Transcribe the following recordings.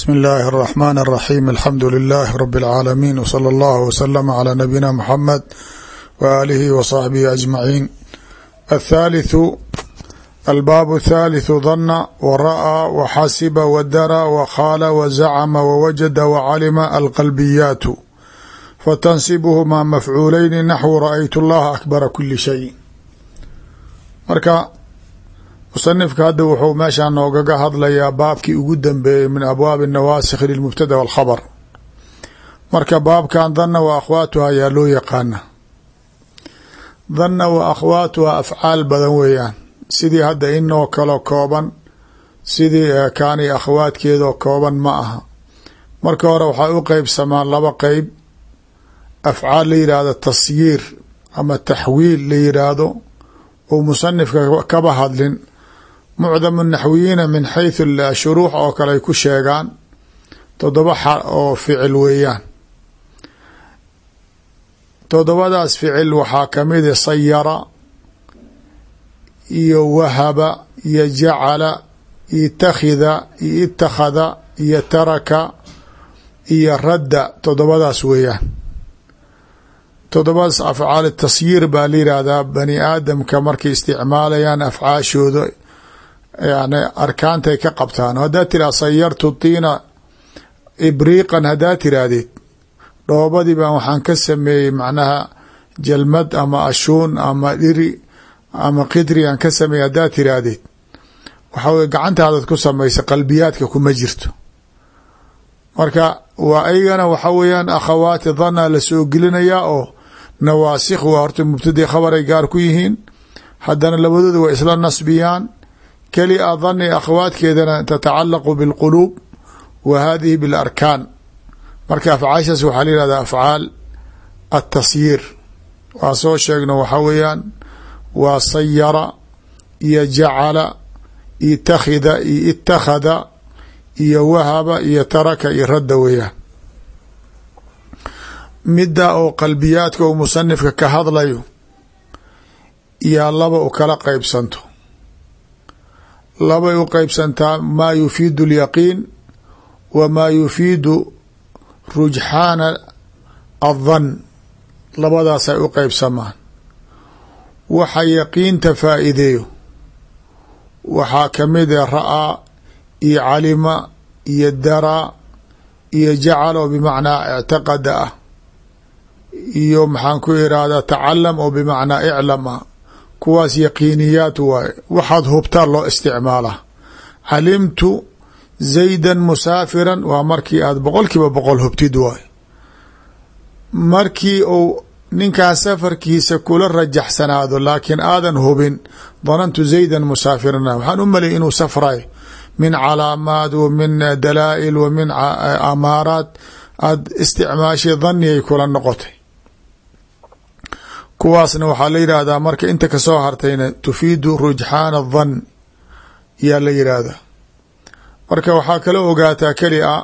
bsmi اllahi الرحmn الرaxيm alxamdu لilh rb العaalamiin wslى اllah wslm عlى nabiyina mxamed w alihi w صaxbihi aجmaciin aلthalitثu albaab الthalitثu dana wra'ى wxasiba wdara wkhaala wzacma wwajada wcalima alqalbiyaatu fatansibuhma mafcuulayni naxwu raأytu اllaha akbara kuli shay marka musanifka hadda wuxuu meeshaa noogaga hadlayaa baabkii ugu dambeeyey min abwaabi nawaasikh lilmubtada walkhabar marka baabkan dhanna wa akhwaatuha ayaa loo yaqaana. Dhanna wa akhwaatuha afcaal badan weeyaan. Sidii hadda inoo kalo kooban sidii kaani akhwaadkeedoo kooban ma aha. Marka hore waxay u qeybsamaan laba qeyb afcaal la yidhaahdo tasyiir ama taxwiil la yidhaahdo uu musanifka kaba hadlin mucdamu naxwiyiina min xayثu shuruux oo kale ay ku sheegaan todoba oo ficil weeyaan. Todobadaas ficil waxaa kamida sayara iyo wahaba iyo jacala iyo takhida iyo itakhada iyo taraka iyo radda todobadaas weeyaan. Todobadaas afcaal tasyiir baa la bani aadamka markay isticmaalayaan afcaashooda yani arkaantay ka qabtaan haddaad tiraha sayartu tiina ibriiqan haddaad tiraahdid dhoobadii baan waxaan ka sameeyey macnaha jalmad ama ashuun ama dhiri ama qidri aan ka sameeyey haddaad tiraahdid waxaa weye gacantaadaad ku samaysa qalbiyaadka kuma jirto marka waa aygana waxa weeyaan akhawaati dhanaa la soo gelinayaa oo nawaasikh waa horta mubtadi khabaray gaar ku yihiin haddana labadooda waa isla nasbiyaan keli a dhani akhwaadkeedana tatacalaqu bilquluub wa hadihi bilarkaan. Marka afcaashaas waxaa la yihahda afcaal atasyiir waa soo sheegno waxaa weeyaan waa sayara iyo jacala iyo takhida iyo itakhada iyo wahaba iyo taraka iyo radda weeyaan. Midda oo qalbiyaadka uu musanifka ka hadlayo yaa laba u kala qeybsanto labay u qeybsantaa maa yufiidu alyaqiin wa maa yufiidu rujxaana addan labadaasay u qeybsamaan waxa yaqiinta faa'iideeyo. Waxaa kamida ra'aa iyo calima iyo daraa iyo jacal oo bimacnaa ictiqada ah. Iyo maxaan ku irahdaa tacalam oo bimacnaa iclam ah kuwaas yaqiiniyaat waaye waxaad hubtaa loo isticmaalaa. Calimtu zaydan musaafiran waa markii aad boqol kiiba boqol hubtid waaye markii uu ninkaas safarkiisa kula rajaxsanaado laakiin aadan hubin danantu zaydan musaafiran waxaan u malay inuu safray. Min calaamaat wa min dalaa'il wa min amaaraat aad isticmaashay dhaniyay kula noqotay kuwaasna waxaa la yidhaahdaa marka inta ka soo hartayna tufiidu rujxaana dhan yaa la yidhaahdaa. Marka waxaa kala ogaataa keli a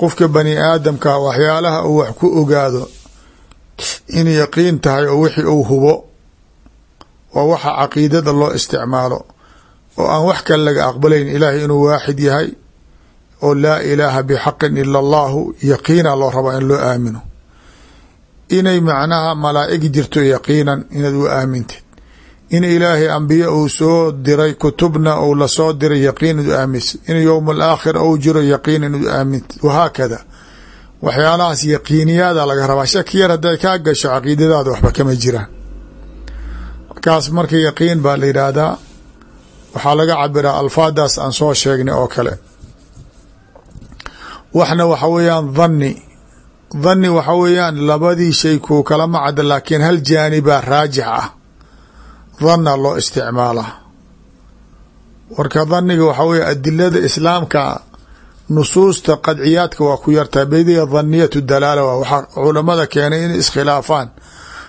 qofka bani aadamka waxyaalaha uu wax ku ogaado in yaqiin tahay oo wixii uu hubo waa waxa caqiidada loo isticmaalo oo aan wax kale laga aqbalayn. Ilaahay inuu waaxid yahay oo laa ilaaha bixaqin ila allahu yaqiina loo rabaa in loo aamino inay macnaha malaa'ig jirto yaqiinan inaad u aamintid. In ilaahay ambiye uu soo diray kutubna uu la soo diray yaqiin inaad u aaminsid in yowm alaakhir ou jiro yaqiin inaad u aamintid. Wahaakada waxyaalahaas yaqiiniyaada laga rabaa. Shaki yar hadday kaa gasho caqiidadaada waxba kama jiraan. Markaas marka yaqiin baa la yidhaahdaa waxaa laga cabiraa alfaadaas aan soo sheegnay oo kale. Waxna waxa weeyaan dhanni dhanni waxa weeyaan labadii shay kuu kala macda laakiin hal jaanibaa raajix ah. Dhanna loo isticmaalaa warka dhanniga waxa weye adilada islaamka nusuusta qadciyaadka waa ku yartahay. Bediya dhaniyatu dalaala waa waxaa culamada keenay inay iskhilaafaan.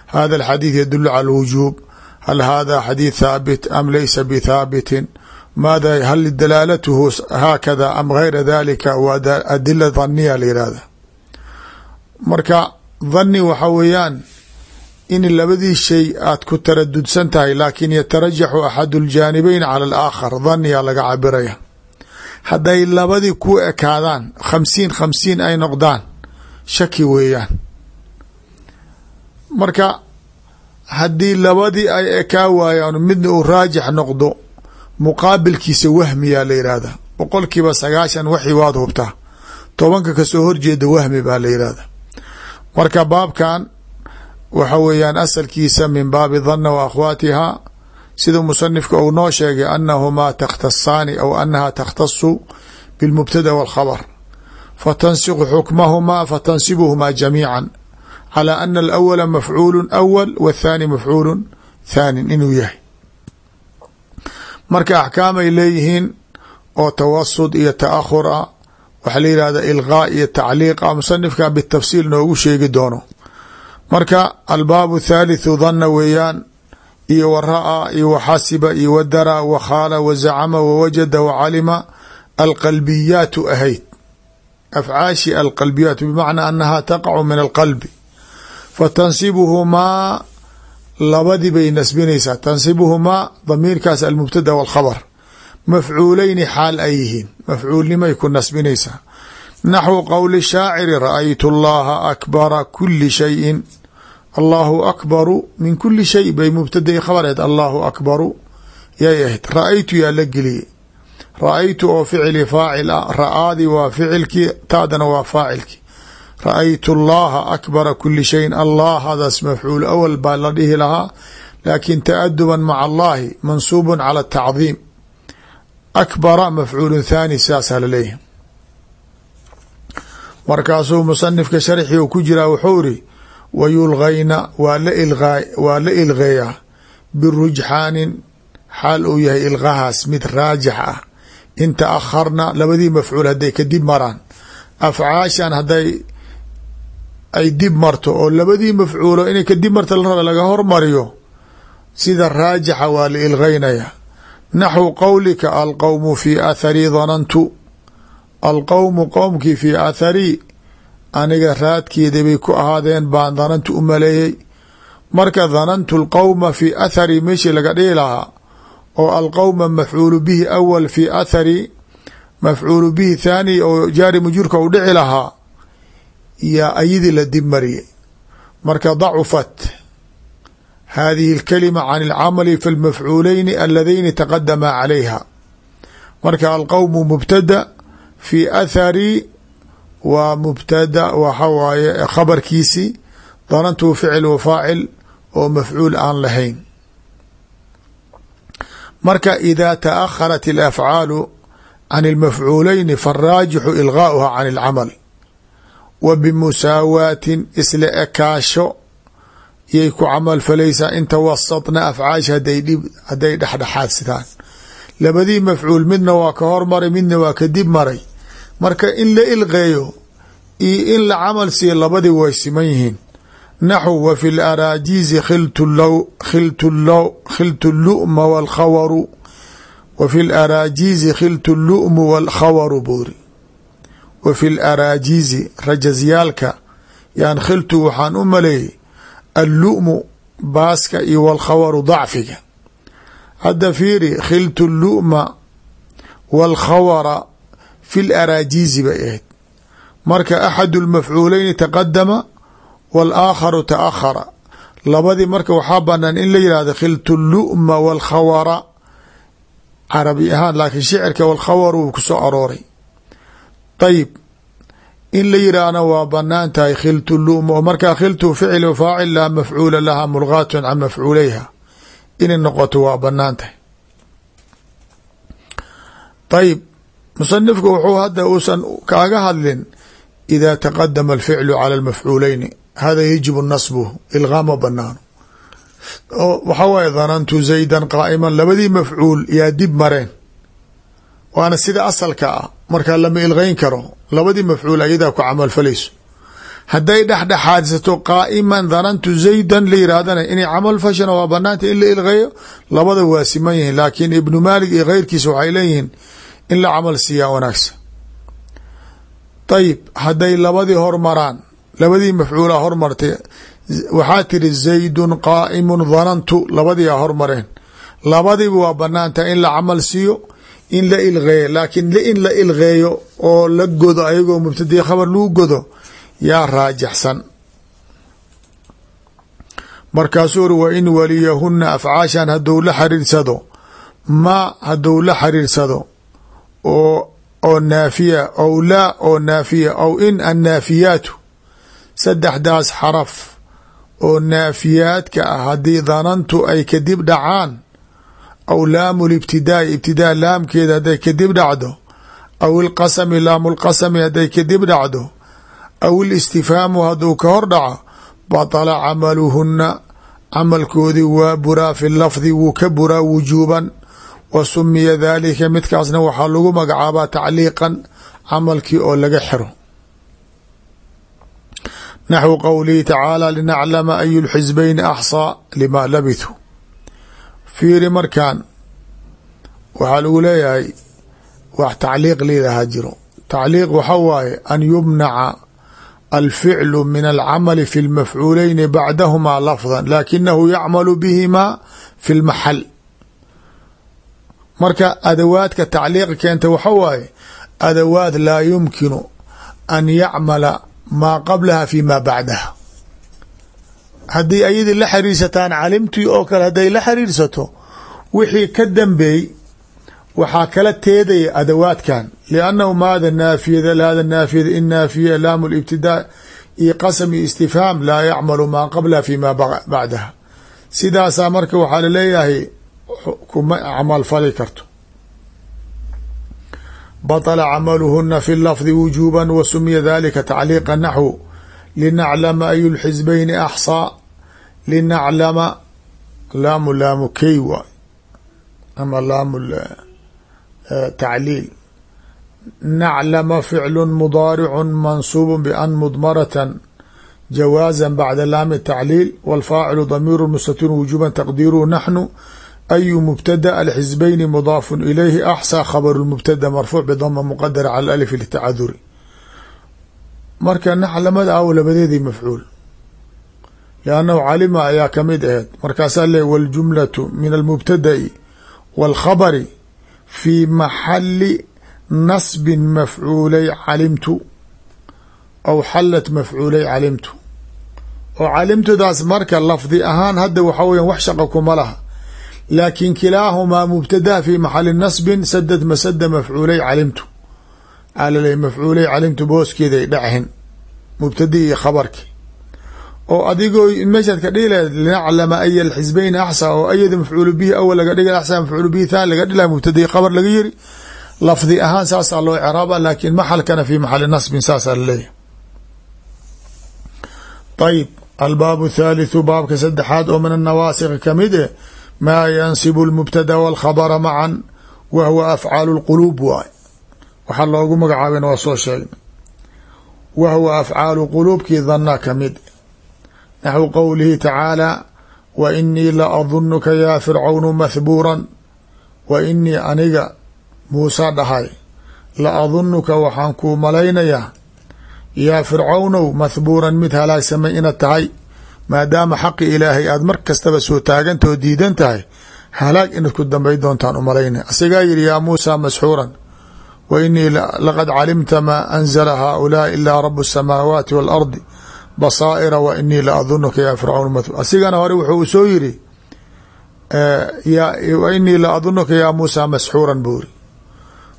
Hada alxadiid yadulu cala alwujuub. Hal hada xadiid thaabit am laysa bithaabitin maada hal dalaalatuhu haakada am gayra dalika waa adila dhaniya marka dhani waxa weeyaan in labadii shay aad ku taradudsan tahay laakin yatarajaxu axadu ljaanibeyn cala alaakhar dhaniyaa laga cabiraya hadday labadii ku ekaadaan khamsiin khamsiin ay noqdaan shaki weeyaan. Marka haddii labadii ay ekaa waayaan midna uu raajix noqdo muqaabilkiisa wahmiyaa la yihahdaa boqol kiiba sagaashan waxii waad hubtaa. Tobanka ka soo horjeeda wahmi baa la yihahda marka baabkan waxa weeyaan asalkiisa min baabi dhanna wa akhwaatihaa sida musanifka uu noo sheegay anahumaa takhtasaani aw anaha takhtasu bilmubtada walkhabr fatansiqu xukmahumaa fatansibuhumaa jamiica calى ana alawala mafcuulu awal wاthaani mafcuulu thaanin inuu yahay. Marka axkaamay leeyihiin oo tawasud iyo taahur ah waxaa la yihahda ilqaa iyo tacliiq ah musanifka bitafsiil noogu sheegi doono. Marka albaabu thaalitثu dhanna weeyaan iyo wa ra'a iyo waxasiba iyo wadara wakhaala wazacama wawajada wacalima alqalbiyaatu ahayd. Afcaashi alqalbiyaat bimacnaa anaha taqacu min alqalbi. Fatansibuhumaa labadii bay nasbinaysaa. Tansibuhumaa damiirkaas almubtada walkhabr mafcuuleyni xaal ay yihiin. Mafcuulnimay ku nasbinaysaa. Naxwu qowli shaaciri ra'aytu allaha akbara kuli shayin. Allahu akbaru min kuli shay bay mubtadai khabareed allahu akbaru yay ahayd. Ra'aytu yaa la geliyey. Ra'aytu oo ficili faacil ah. Ra'aadii waa ficilkii taadana waa faacilkii ra'aytu allaha akbara kuli shayin. Allah hadaas mafcuul awal baa la dhihi lahaa. Laakin taaduban maca allahi mansuubun cala tacdiim akbara mafcuulu thaani saasaa la leeyahay markaasuu musanifka sharxi u ku jiraa wuxuu iri wayulgayna waa la ilgeeyaa birujxaanin xaal uu yahay ilqahaas mid raajix ah in taakharna labadii mafcuul hadday kadib maraan afcaashan hadday ay dib marto oo labadii mafcuulo inay kadib marta laga hormariyo sida raajixa waa la ilgeynaya naxwu qowlika alqowmu fii athari danantu alqowmu qowmkii fii athari aniga raadkeeda bay ku ahaadeen baan danantu u maleeyey. Marka danantu alqowma fii athari meeshii laga dhihi lahaa oo alqowma mafcuulu bihi awal fii athari mafcuulu bihi thaani oo jaari mujuurka u dhici lahaa yaa ayadii la dib mariyey. Marka dacufat hadihi اlkalima can اlcamali fi اlmafcuuleyni aladayni taqadamaa calayha marka alqowmu mubtada fii athari waa mubtada waxa waaye khabarkiisi danantuu ficil wa faacil oo mafcuul aan lahayn marka ida taakharat alafcaalu can اlmafcuuleyni faaraajixu ilgaauha can اlcamal wa bimusaawaatin isla ekaasho yay ku camal falaysaa in tawasadna afcaasha hadday dhexdhexaadsitaan labadii mafcuul midna waa ka hormaray midna waa ka dib maray. Marka in la ilqeeyo iyo in la camal siiyo labadii way siman yihiin. Naxw wa fi laraajiizi khiltu luma wاlkhawaru wa fi laraajiizi khiltu lu'mu wاlkhawaru buuri. Wa fi laraajiizi rajazyaalka yaan khiltu waxaan u maleeyey allu'mu baaska iyo walkhawaru dacfiga. Hadda fiiri khiltu lu'ma walkhawara fi laraajiizi bay ahayd. Marka axadu lmafcuuleyni taqadama waalaakharu ta'akhara labadii marka waxaa banaan in la yihahdo khiltu lu'ma walkhawara carabi ahaan laakiin shicirka walkhawar wuu ku soo arooray. Ayib in la yidhaahna waa bannaan tahay khiltu luma oo markaa khiltu ficil faacil laa mafcuula laha mulgaatun can mafcuuleyha inay noqoto waa bannaan tahay. Ayib musanifku wuxuu hadda uusan kaaga hadlin ida taqadama alficlu cala almafcuuleyni hada yajibu nasbuhu ilgaama banaano oo waxaa waaye danantu zaydan qaa'iman labadii mafcuul yaa dib mareen. Waana sida asalka ah markaa lama ilgeyn karo. Labadii mafcuul ayadaa ku camalfalayso hadday dhexdhexaadsato qaa'iman danantu zaydan la yirahdana inay camal fashana waa banaanta in la ilgeeyo labada waa yihiin laakiin ibnu maalik iyo keyrkiisa waxay leeyihiin in la camal siiyaa wanaagsan. Ayib hadday labadii hormaraan labadii mafcuula hormartay waxaa tiri zaydun qaa'imun danantu labadiia hormareen labadiiba waa banaantaha in la camal siiyo in la ilqeeyo laakiin in la ilqeeyo oo la godo ayagoo mubtadii khabar lagu godo yaa raajaxsan markaasuu uri wa in waliyahuna afcaashan hadduu la xiriirsado ma hadduu la xiriirsado oo oo naafiya ow laa oo naafiya ow in annaafiyaatu saddexdaas xaraf oo naafiyaadka ah haddii danantu ay kadib dhacaan aw laamu libtidaai ibtidaa laamkeeda hadday kadib dhacdo aw ilqasami laamu lqasami hadday kadib dhacdo aw ilistifhaamu hadduu ka hor dhaco batala camaluhuna camalkoodii waa buraa fi lafdi wuu ka buraa wujuuban wa sumiya daalika midkaasna waxaa lagu magacaabaa tacliiqan camalkii oo laga xiro naxwu qowlihi tacaala linaclama ayu lxisbayni axsaa lima labithuu fiiri markaan waxaa lagu leeyahay wax tacliiq liidahaa jiro. Tacliiq waxa waaye an yumnaca alficlu min alcamali fi lmafcuuleyni bacdahumaa lafda lakinahu yacmalu bihimaa fi lmaxal. Marka adawaadka tacliiqa keenta waxa waaye adawaad laa yumkinu an yacmala maa qablaha fi ma bacdaha haddii ayadii la xiriirsataan calimtii oo kale hadday la xiriirsato wixii ka dambeey waxaa kala teedaya adawaadkan. Liannahu maada naafiyada laada naafiyada in naafiya laamu libtidaa iyo qasam iyo istifhaam laa yacmalu maa qablaha fi ma bacdaha. Sidaasaa marka waxaa la leeyahay kuma camal fali karto. Baطla camaluhuna fi lafdi wujuuba wa sumiya dalika tacliiqa naxwu linaclama ayu lxisbayni axsaa linaclama laamu laamu key waay ama laamu tacliil naclama ficlu mudaaricu mansuubu ban mudmarata jawaaza bacda laami tacliil wاlfaacilu damiiru mustatir wujuuba taqdiiruhu naxnu ayu mubtada alxisbayni mudaafu ilayhi axsaa khabaru mubtada marfuuc bidama muqadara cala alif litacaduri marka naclamada aw labadeedii mafcuul. Liannahu calima ayaa ka mid aheed. Markaasaa le waljumlatu min almubtada'i wاlkhabari fii maxali nasbin mafcuulay calimtu aw xalat mafcuulay calimtu. Oo calimtudaas marka lafdi ahaan hadda waxaa weya wax shaqa kuma laha. Laakin kilaahumaa mubtadaa fi maxali nasbin sadad masada mafcuulay calimtu alal mafcuulay calimtu booskeeday dhachen mubtadii iyo khabarki. Oo adigoo meeshaad ka lahayd linaclama aya alxisbayn axsaa oo ayada mafcuulu bihi awal laga dhig axsaa mafcuulu bihi thaani laga dhila mubtadii khabar laga yiri lafdi ahaan saasaa loo craaba laakin maxalkana fi maxali nasbin saasaa laleeyahy ayib albaabu thaalithu baabka saddexaad oo min annawaasiki ka mid eh maa yansibu lmubtada walkhabara macan wa huwa afcaalu lquluub waxaa loogu magacaabana waa soo sheegnay wa huwa afcaalu quluubkii dana ka mid naxwu qowlihi tacaala wa inii la adunuka yaa fircawnu mahbuuran wa inii aniga muuse dhahay la adunuka waxaan kuu malaynayaa. Yaa fircawnow mahbuuran mid halaagsamay inaad tahay. Maadaama xaqi ilaahay aada mar kastaba soo taaganta oo diidan tahay halaag inaad ku dambay doontaan u malaynaya asigaa yihi yaa muusa masxuuran wa inii laqad calimta maa anzala haaulaai ilaa rabu الsamaawaati waalardi basaa'ira wa inii la adunuka yaa fircawn mahbuur asigana hore wuxuu soo yiri wa inii la adunuka yaa muusa masxuuran buuri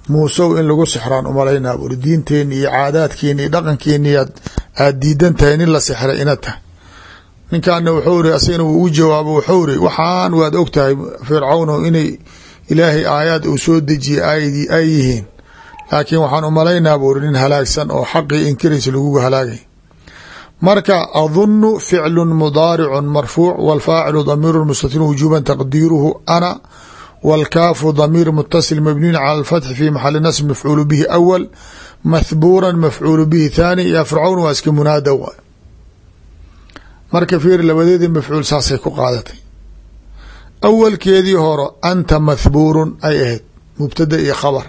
muusow in lagu sixraan umalaynaa buuri diinteeni iyo caadaadkeeni iyo dhaqankeeni aad diidan tahay nin la sixray inaad tahay ninkaana wuxuu iri asigana wuu u jawaabo wuxuu iri waxaan waad og tahay fircawno inay aayaad uu soo dejiyey ay yihiin laakiin waxaan umalaynaa buu iri nin halaagsan oo xaqii inkiraysa lagugu halaagay marka adunu ficlu mudaaricu marfuuc wاlfaacilu damiir mustatir wujuuba taqdiiruhu ana wاlkaafu damiir mutasil mabniyn calى اlfatxi fi maxali nasb mafcuulu bihi awal mahbuura mafcuulu bihi thaani ya fircawn waa iska munaada waay marka fiir labadeedii mafcuul saasay ku qaadatay awalkeedii hore anta mahbuurun ay ahayd mubtada iyo khabar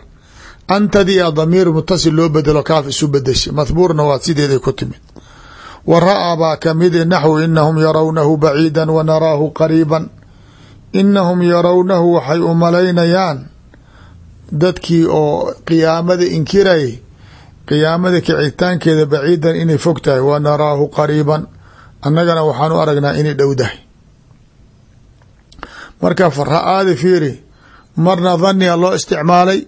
antadii a damiir mutasil loo bedelo kaaf isu bedeshay mahbuurna waa sideeday ku timid. Wa ra'a baa ka mid naxwu inahum yarawnahu baciida wa naraahu qariiban. Inahum yarawnahu waxay u malaynayaan dadkii oo qiyaamada inkirayay qiyaamada kicitaankeeda baciidan inay fog tahay. Wa naraahu qariiban. Annagana waxaan u aragnaa inay dhowdahay marka ra'aadi fiiri marna dhanniga loo isticmaalay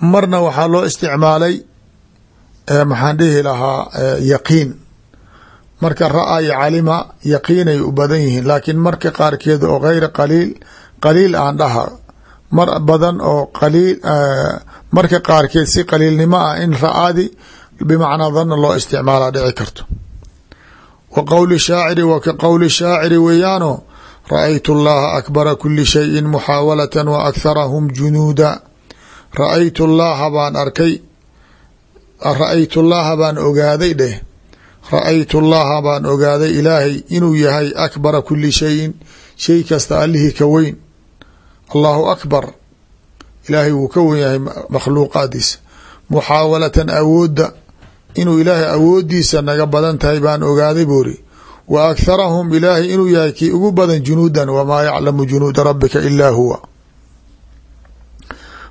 marna waxaa loo isticmaalay maxaan dhihi lahaa yaqiin. Marka ra'a calima yaqiinay u badan yihiin laakiin marka qaarkeeda oo geyra qaliil qaliil aan dhaha mar badan oo qaliil marka qaarkeed si qaliilnimo ah in ra'aadi bimacnaa dhanna loo isticmaalaa dhici karto. Wa qowli shaaciri wa ka qowli shaaciri weeyaano ra'aytu llaha akbara kuli shayin muxaawalatan wa akharahum junuuda ra'aytu llaha baan arkay. Ra'aytu llaha baan ogaaday dheh. Ra'aytu llaha baan ogaaday ilaahay inuu yahay akbara kuli shayin shay kasta allihii ka weyn. Allahu akbar. Ilaahay wuu ka wen yahay makhluuqaadiisa muxaawalatan awoodda. Inuu ilaahay awoodiisa naga badan tahay baan ogaaday buuri wa akharahum ilaahay inuu yahay kii ugu badan junuudan wamaa yaclamu junuuda rabbika ilaa huwa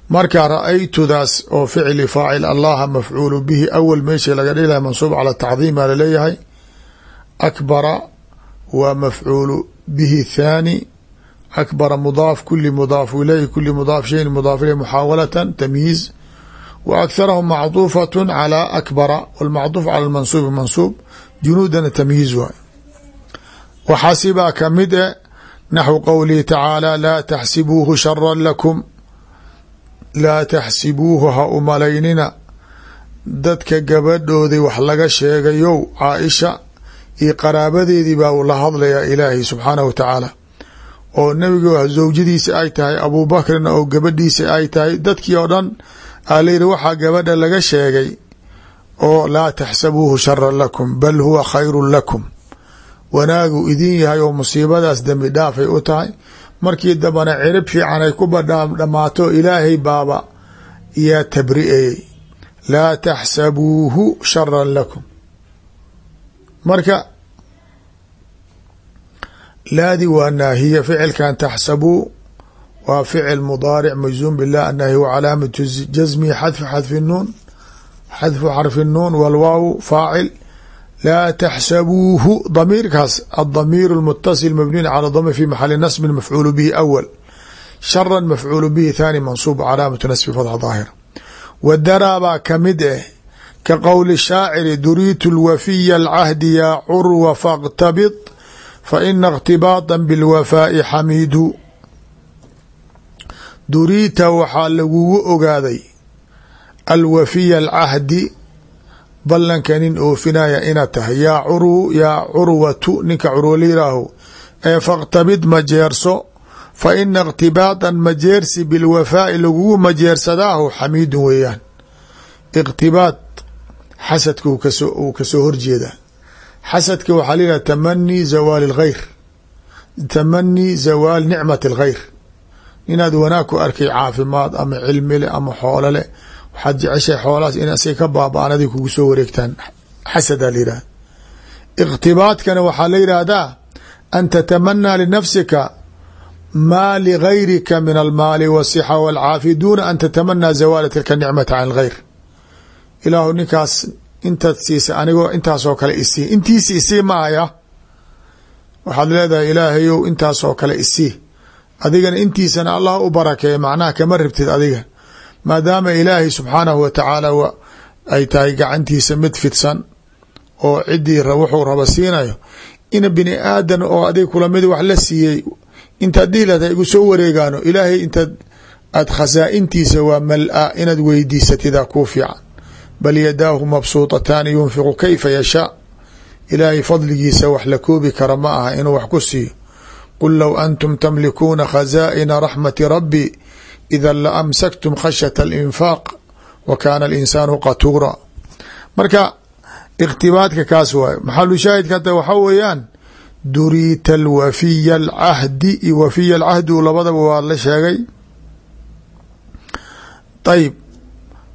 marka ra'aytudaas oo ficli faacil allaha mafcuulu bihi awal meesha laga dhilahay mansuub cala tacdiim baa la leeyahay akbara waa mafcuulu bihi thaani. Akbara mudaaf kuli mudaaf ilayhi kuli mudaaf shayin mudaaf ileyh muxaawalatan tamyiiz. Wa akharahum macduufat calى akbara wاlmacduuf cala mansuubi mansuub junuudana tamyiiz waay waxaasibaa ka mid e naxwu qowlihi tacaala laa taxsibuuhu shara lakum laa taxsibuuhu ha u malaynina. Dadka gabadhoodii wax laga sheegayow caaisha iyo qaraabadeedii baa la hadlayaa ilaahay subxaanahu wa tacaala. Oo nebiga zawjadiisa ay tahay abuubakrina oo gabadhiisa ay tahay dadkii oo dhan aa layidhi waxaa gabadha laga sheegay oo laa taxsabuuhu shara lakum bal huwa khayru lakum. Wanaagu idin yahay oo musiibadaas dembi dhaafay u tahay markii dambana cirib fiican ay ku badhammaato ilaahay baaba yaa tabri'ayey laa taxsabuuhu sharan lakum. Marka laadi waa naahiya ficilkan taxsabuu waa ficil mudaaric majzuum bilah annaahi wa calaamatu jasmihi xadfu xadfi nuun xadfu xarfi nuun walwaaw faacil laa taxsabuuhu damiirkaas adamiir اlmutasil mabniun cala dami fi maxali nasbin mafcuulu bihi awal shara mafcuulu bihi thaani mansuub calaamatu nasbi fadxa daahira wadaraa baa kamid eh ka qowli shaaciri duriitu lwafiya alcahdi yaa curwa faاqtabid faina اqtibaaطa biاlwafaaءi xamiidu duriita waxaa lagugu ogaaday alwafiya alcahdi ballanka nin oofinaya inaad tahay yaa yaa curwatu ninka curwala yiraaho ee faktabid majeerso fa ina iqtibaadan majeersi bilwafaa'i lagugu majeersadaahu xamiidun weeyaan. Iqtibaad xasadka uu ka soo horjeeda xasadka waxaa layidhaha tamanii zawaali alkhayr tamanii zawaal nicmat alkhayr inaad wanaag ku arkay caafimaad ama cilmi leh ama xoolo leh waxaad jeceshahay xoolahaas in asay ka baaba-an adig kugu soo wareegtaan. Xasadaa la yihahda iqtibaadkana waxaa la yidhaahdaa an tatamanaa linafsika maa ligayrika min almaali wasixa walcaafi duuna an tatamanaa zawaala tilka nicmata can alghayr ilaahu ninkaas intaad siisa anigoo intaasoo kale isii intiisi isii maaya waxaad leedahay ilaahayow intaasoo kale isii adigana intiisana allah u barakeeya macnaha kama rabtid adiga maadaama ilaahay subxaanahu wa tacaala ay tahay gacantiisa mid fidsan oo ciddii wuxuu raba siinayo ina bini aadan oo adig kulamid wax la siiyey intaad dhihi lahda igu soo wareegaano ilaahay intaad aad khasaa-intiisa waa mal-a inaad weydiisatidaa kuu fiican. Bal yadaahu mabsuutataani yunfiqu kayfa yashaa. Ilaahay fadligiisa wax la koobi kara ma aha inuu wax ku siiyo. Qul low antum tamlikuuna khazaa'ina raxmati rabbi ida la amsaktum khashyata alinfaaq wa kaana alinsaanu qatuura marka ikhtibaadka kaas waayo maxalu shaahidka hata waxaa weeyaan duriita alwafiya alcahdi iyo wafiya alcahdi u labadaba waa la sheegay ayb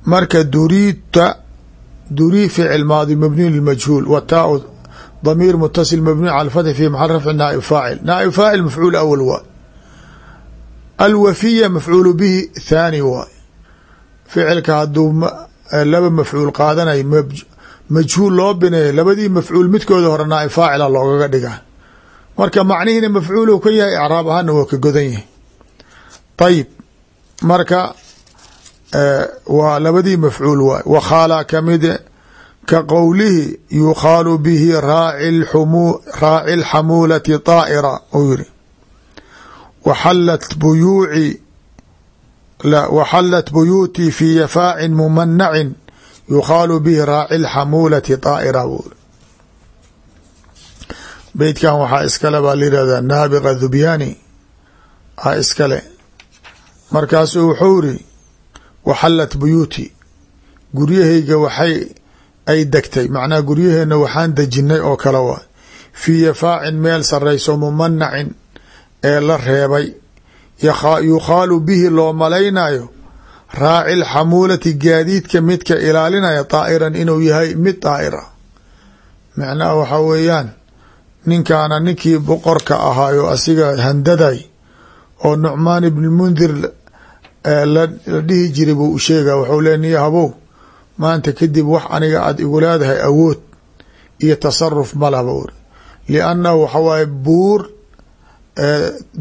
marka duriita durii ficil maadi mabniyu lmajhuul wa taa damiir mutasil mabniyu cala fatxi fi maxal rafci naaib faacil naaib faacil mafcuul awal waay alwafiya mafcuulu bihi thaani waay ficilka hadduu laba mafcuul qaadanayo majhuul loo bineeyo labadii mafcuul midkooda hore naaib faacila loogaga dhigaa marka macnihiina mafcuul ka yahay icraab ahaana waa ka godan yahay. Ayib marka waa labadii mafcuul waay wakhaalaa kamide ka qowlihi yukhaalu bihi raaci lxamuulati طaa'ira uu yiri waxalat buyuuci waxalat buyuutii fi yafaacin mumanacin yukhaalu bihi raaci lxamuulati طaa'ira buu iri beytkan waxaa iskale baa layihahdaa naabiqa dhubyaani a iskale markaasuu wuxuu iri waxalat buyuuti guryahayga waxay ay degtay macnaha guryaheena waxaan dejinay oo kale waay fii yafaacin meel sarayso mumanacin ee la reebay yukhaalu bihi loo malaynayo raaci lxamuulati gaadiidka midka ilaalinaya daa'iran inuu yahay mid daa'ira macnaha waxaa weeyaan ninkaana ninkii boqorka ahaayo asiga handaday oo nucmaan ibn mundir la dhihi jiray buu u sheega waxuu le niya habow maanta kadib wax aniga aad igu leedahay awood iyo tasaruf ma laba uri liannahu waxa waaye buur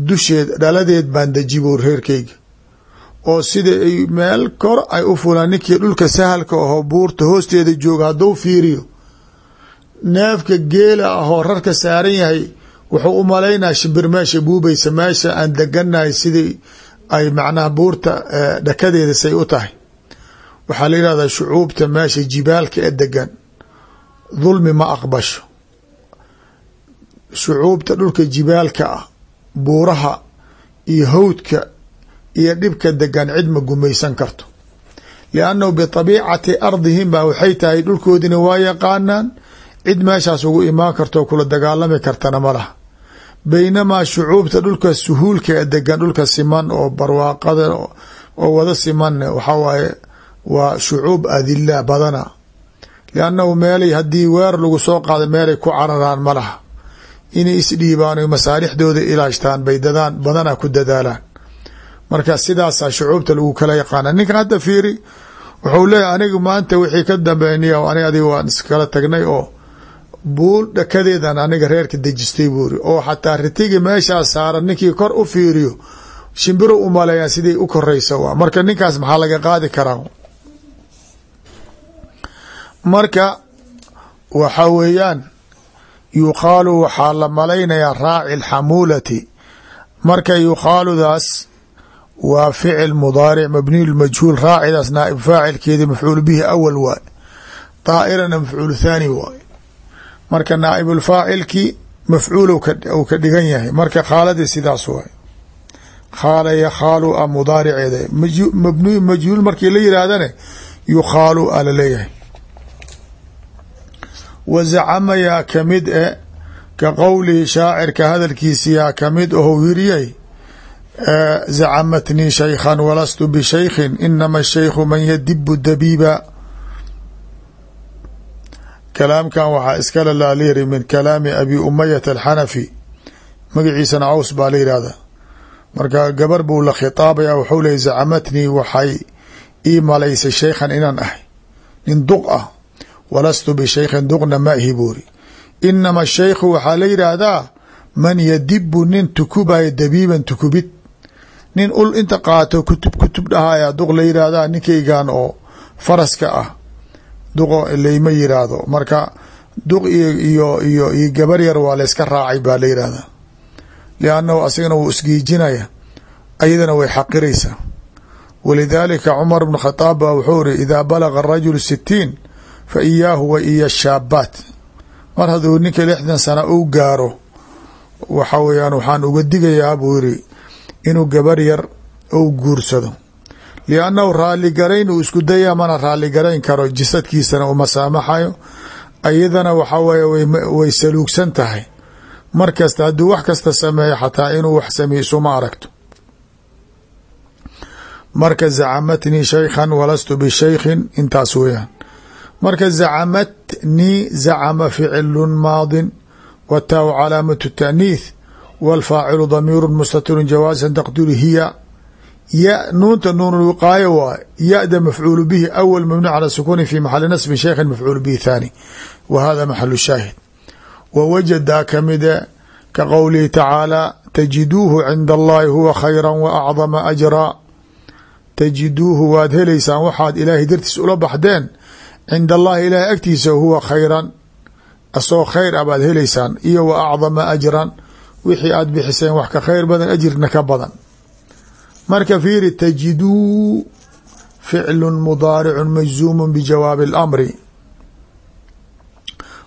dusheed dhaladeed baan deji buu reerkeyga oo sida ay meel kor ay u fulaan ninkii dhulka sahalka ahoo buurta hoosteeda jooga hadduu fiiriyo neefka geela ahoo rarka saaran yahay wuxuu u malaynaya shimbir meesha buubaysa meesha aan deganahay sidii ay macnaha buurta dhakadeeda say u tahay. Waxaa la yihahdaa shucuubta meesha jibaalka ee degan dulmi ma aqbasho. Shucuubta dhulka jibaalka ah buuraha iyo hawdka iyo dhibka degan cid ma gumaysan karto. Liannahu bitabiicati ardihim ba waxay tahay dhulkoodina waa yaqaanaan cid meeshaas ugu imaan karto kula dagaalami kartana ma laha. Baynamaa shucuubta dhulka suhuulka ee degan dhulka siman oo barwaaqada oo wada simanne waxaa waaye waa shucuub adila badana. Liannahu meelay haddii weer lagu soo qaada meelay ku cararaan ma laha inay isdhiibaan o masaalixdooda ilaashtaan bay dadaan badana ku dadaalaan. Marka sidaasaa shucuubta lagu kala yaqaana. Ninkan hadda fiiri wuxuu leeyahy aniga maanta wixii ka dambeynaya ani adiga waan iskala tagnay oo buul dhakadeedan aniga reerka dejistay buuri oo xataa ritigi meeshaas saaran ninkii kor u fiiriyo shimbiro u maleeyaan siday u koraysa waa. Marka ninkaas maxaa laga qaadi karaa? Marka waxa weeyaan yuqaalu waxaa la malaynayaa raaci lxamuulati marka yuqaaludaas waa ficil mudaaric mabniy majhuul raacidaas naaib faacilkeedi mafcuul bihi awal waay. Daa'irana mafcuul thaani waay. Marka naaibulfaacilki mafcuul u ka dhigan yahay. Marka khaaladii sidaas waay. Khaala yakhaalu a mudaariceeda mabniy majhuul markii la yihaahdane yukhaalu a la leeyahay wa zacama yaa ka mid e ka qowlihi shaacirka hadalkiisi yaa ka mid ahou yiriyay zacamatnii shaykhan walastu bishaykhin inama shaykhu man yadibu dabiiba kalaamkan waxaa iskale laalyiri min kalaami abi umayata alxanafi magaciisana caws baa la yihahda marka gabar buu la khitaabaya wuxuu leeyay zacamatnii waxay ii malaysay shaykhan inaan ahay nin duq ah walastu bishaykhin duqna ma ihi buuri. Inama shaykhu waxaa la yidhaahdaa man yadibu nin tukubayo dabiiban tukubid. Nin ul inta qaato kutub kutub dhahaya duq la ninkaygan oo faraska ah. Duqo layma yiraahdo marka duq iyo iyo iyo gabar yar waa layska raacay baa la yidhaahdaa. Liannahu asigana wuu isgiijinaya ayadana way xaqiraysaa. Walidaalika cumar bn khadaab baa wuxuu iri idaa balaga arajulu sitiin fa iyaahu wa iya shaabaat. Mar hadduu ninka lixdan sana u gaaro waxa weyaan waxaan uga digayaa buu yiri inuu gabar yar ou guursado. Liannahu raaligarayn uu isku dayaa mana raaligarayn karo jisadkiisana uma saamaxayo. Ayadana waxa weye way saluugsan tahay. Mar kasta hadduu wax kasta sameeyo xataa inuu wax sameey isuma aragto. Marka zacamatnii shaykhan walastu bishaykhin intaas weeyaan marka zacamatnii zacama ficilun maadin wataaw calaamatu taaniith wاlfaacilu damiiru mustatirun jawaasan taqdiru hiya. Ya nuunta nuun wiqaayo waay ya-da mafcuulu bihi awal mabni cala sukuuni fi maxali nasbin sheekhin mafcuulu bihi thaani. Wa hada maxalu shaahid. Wa wajadaa kamida ka qowlihi tacaala tajiduuhu cinda allahi huwa khayra wa acdama ajraa tajiduuhu waad heleysaan waxaad ilaahay dartiis ula baxdeen cinda allahi ilaahay agtiisa huwa khayran asoo khayr a baad heleysaan iyo wa acdama ajran wixii aad bixiseen wax ka khayr badan ajirna ka badan marka fiiri tajiduu ficlu mudaaricu majzuumu bijawaabi اlamri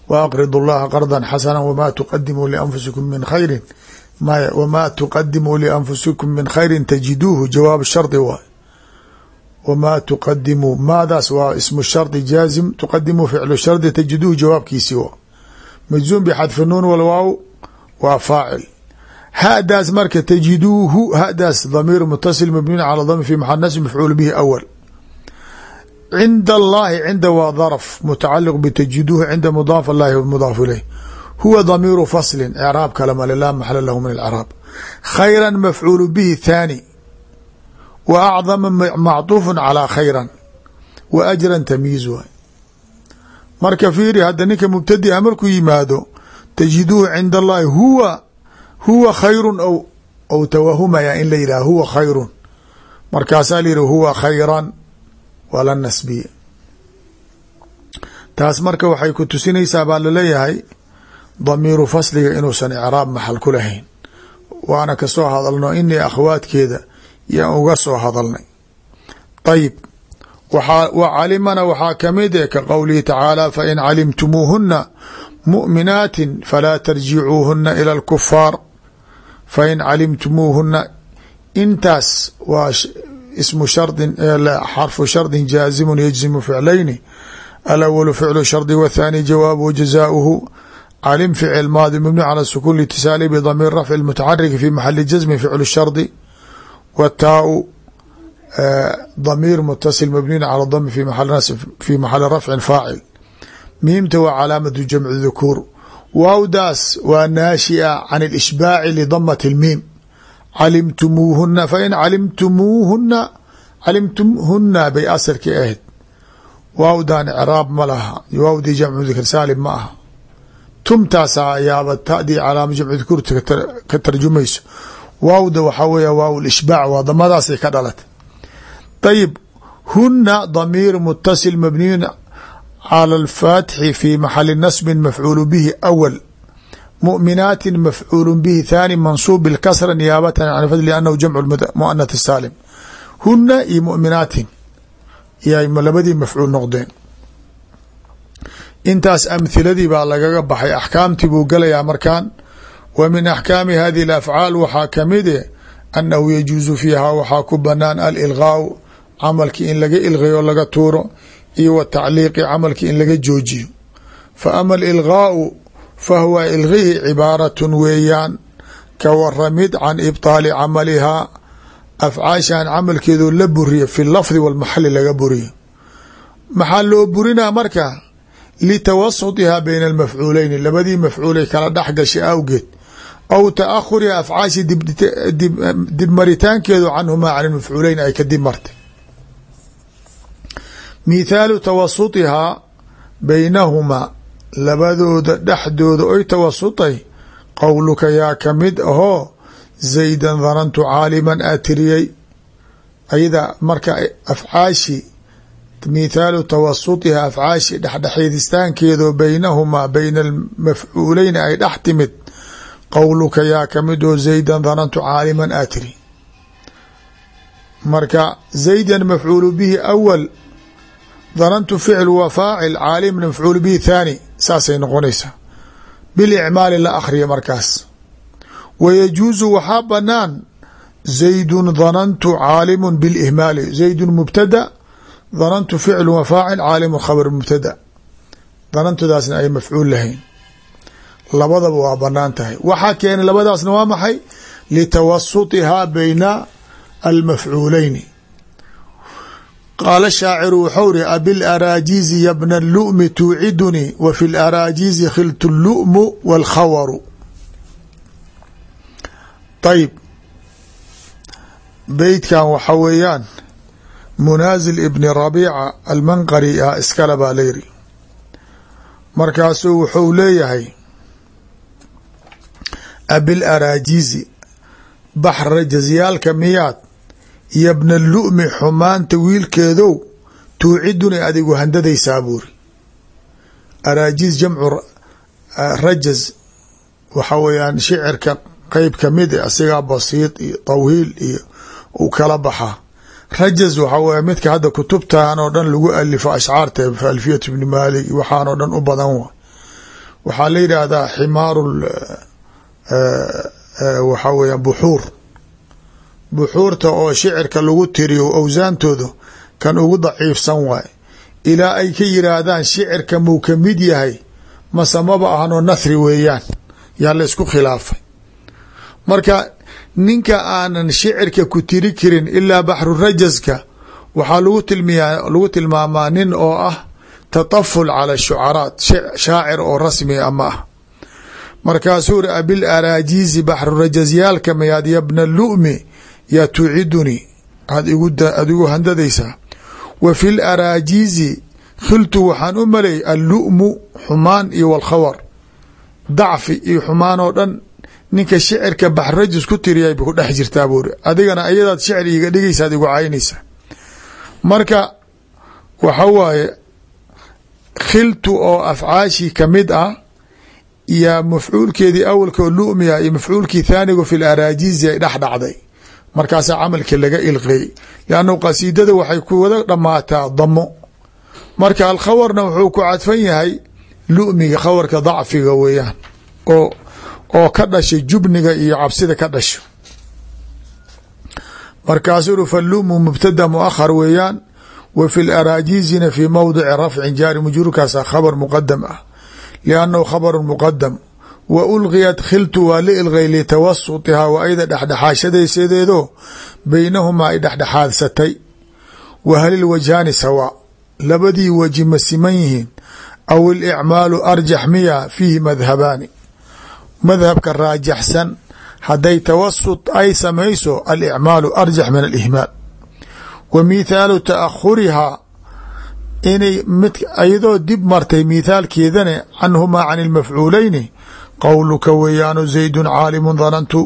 wa aqridu llaha qarda xasana wma tuqadimuu lianfusikum min khayri wma tuqadimuu lianfusikum min khayri tajiduuhu jawaab shardi waay wma tuqadimuu maadaas waa ismu shardi jaazim tuqadimuu ficlu shardi tajiduuhu jawaabkiisii wa majzuum bxadfi nuun walwaaw waa faacil hadaas marka tajiduuhu hadaas damiir mutasil mabniun cala dami fi maxal nasb mafcuul bihi awal cinda allahi cinda waa darf mutacaliq btajiduuhu cinda mudaaf allahi mudaaf ileyh huwa damiiru faslin icraab kale male laa maxala lahu min alcraab khayra mafcuulu bihi thaani wa acdama macطuufu calaa khayran wa ajran tamyiiz waay marka fiiri hadda ninka mubtadia markuu yimaado tajiduuhu cinda allahi huwa huwa khayrun aw aw tawahumaya in la yidhah huwa khayrun markaasaa la yihi huwa khayran waa la nasbiye taas marka waxay ku tusinaysaa baa la leeyahay damiiru fasliga inuusan icraab maxal ku lahayn waana ka soo hadalno inii akhwaadkeeda yaan uga soo hadalnay ayib wa calimana waxaa kamid e ka qowlihi tacaala fain calimtumuuhuna muؤminaatin falaa tarjicuuhuna ilى اlkufaar fain calimtumuuhuna intaas waa ismu shardin xarfu shardin jaazimu yajzimu ficlayni alawalu ficlu shardi wthaani jawaabuhu jazaauhu calim ficil maadi mabni cala sukun litisaali bdamiir rafci mutaxariki fi maxali jazmi ficlu shardi wtaau damiir mutasil mabniin cala dami fi maxali rafcin faacil miimta waa calaamatu jamci dhukuur waawdaas waa naashia can alishbaaci lidamati lmiim calimtumuuhuna fain calimtumuuhuna calimtumhuna bay asalkii ahayd waawdan icraab ma laha waawdii jamcu dikr saalim ma aha tumtaasa ayaaba tadii calaama jamcu dhukuurta ka tarjumayso waawda waxaa weya waaw lishbaac waa damadaasay ka dhalatay ayib huna damiir mutasil mabniyun clى الfaatixi fi maxali nasbi mafcuul bihi awal muؤminaati mafcuul bihi thaani mansuub bاlkasra niyaabatan can fadl anahu jamc muanath saalim huna iyo muؤminaatin yay labadii mafcuul noqdeen intaas amhiladii baa lagaga baxay axkaamtii buu galayaa markan wa min axkaami hadihi اafcaal waxaa kamide anahu yajuuzu fiiha waxaa ku banaan alilgaau camalkii in laga ilgayo laga tuuro iyo wa tacliiqi camalkii in laga joojiyo. Fa ama alilgaau fa huwa ilgihi cibaaratun weeyaan ka waramid can ibطaali camalihaa afcaashan camalkeedu la buriyo fi lafdi walmaxali laga buriyo. Maxaa loo burinaa marka? Litawasutihaa bayna almafcuuleyni labadii mafcuulay kala dhex awgeed aw taahuriha afcaashi dibmaritaankeedu canhumaa can mafcuuleyn ay ka dib martay mithaalu tawasutihaa baynahumaa labadooda dhexdooda oy tawasutay qowluka yaa ka mid ahoo zaydan danantu caaliman aa tiriyey ayada marka afcaashi mithaalu tawasutihaa afcaashi dhexdhexeedistaankeedo baynahumaa bayna almafcuuleyn ay dhex timid qowluka yaa ka mid oo zaydan danantu caaliman aa tiri. Marka zaydan mafcuulu bihi awal danantu ficl wa faacil caalimna mafcuul bihi thaani saasay noqonaysaa bilicmaali la akhriya markaas. Wa yajuusu waxaa banaan zaydun danantu caalimu bilihmaali zaydun mubtada danantu ficlu wa faacil caalimu khabr mubtada. Danantudaasna ay mafcuul lahayn labadaba waa bannaan tahay. Waxaa keenay labadaasna waa maxay? Litawasutihaa bayna almafcuuleyni qaala shaaciru wuxuu ri abilaraajizi yabna lu'mi tuucidunii wa fi laraajizi khiltu lu'mu wاlkhawaru ayib beytkan waxa weeyaan munaasil ibni rabiica almanqari ah iskale baa layiri markaasuu wuxuu leeyahay abil araajizi baxra jazyaalka miyaad iyo bna lu'mi xumaanta wiilkeedow tuuciduni adigu handadaysaa buuri. Araajiz jamcu rajaz waxa weeyaan shicirka qeyb ka mid e asigaa basiid iyo tawiil iyo u kala baxaa rajaz waxa weye midka hadda kutubtan oo dhan lagu alifo ashcaarta alfiyat bni maalik waxaan oo dhan u badan wa waxaa la yidhaahdaa ximaaru waxa weya buxuur. Buxuurta oo shicirka lagu tiriyo awsaantooda kan ugu daciifsan waay. Ilaa ay ka yiraahdaan shicirka muu ka mid yahay mase maba ahanoo nathri weeyaan. Yaa la isku khilaafay. Marka ninka aanan shicirka ku tiri karin ilaa baxru rajaska waxaa lagu tilmaamaa nin oo ah tataful cala shucaraat shaacir oo rasmi ama ah markaasuu ri abil araajizi baxru rajasyaalka mayaad yabna lu'mi yaa tuuciduni aad igu handadaysaa wa fi laraajizi khiltu waxaan u maleeyay allu'mu xumaan iyo walkhawar. Dacfi iyo xumaan oo dhan ninka shicirka baxrajis ku tiriyay ku dhex jirtaa buuri adigana ayadaad shicir iiga dhigaysaad igu caynaysa. Marka waxa waaye khiltu oo afcaashii ka mid ah iyo mafcuulkeedii awalka lu'miya iyo mafcuulkii thaanigu fi laraajizi ay dhex dhacday. Markaasaa camalka laga ilqeey liannu qasiidada waxay ku wada dhammaataa damo marka alkhawarna wuxuu ku cadfan yahay lu'miga khawarka dacfiga weeyaan oo oo ka dhashay jubniga iyo cabsida ka dhasho markaasuu uri falumu mubtada muahar weeyaan wa fi laraajizina fi mowdici rafcin jaari khabar muqadam ah liannahu khabaru muqadam wa ulqiyat khiltu waa la ilqay litawasutihaa waa ayda dhexdhexaashadaysadeedo beynahumaa ay dhexdhexaadsatay wa halil wajhaani sawaa labadii waji ma siman yihiin aw ilicmaalu arjax miya fiihi madhabaani madhabka raajaxsan hadday tawasut ay samayso alicmaalu arjax min alihmaal wa mithaalu ta'khurihaa inay mid iyadoo dib martay mithaalkeedane canhumaa can ilmafcuuleyni qowluka weeyaanu zaydun caalimu danantu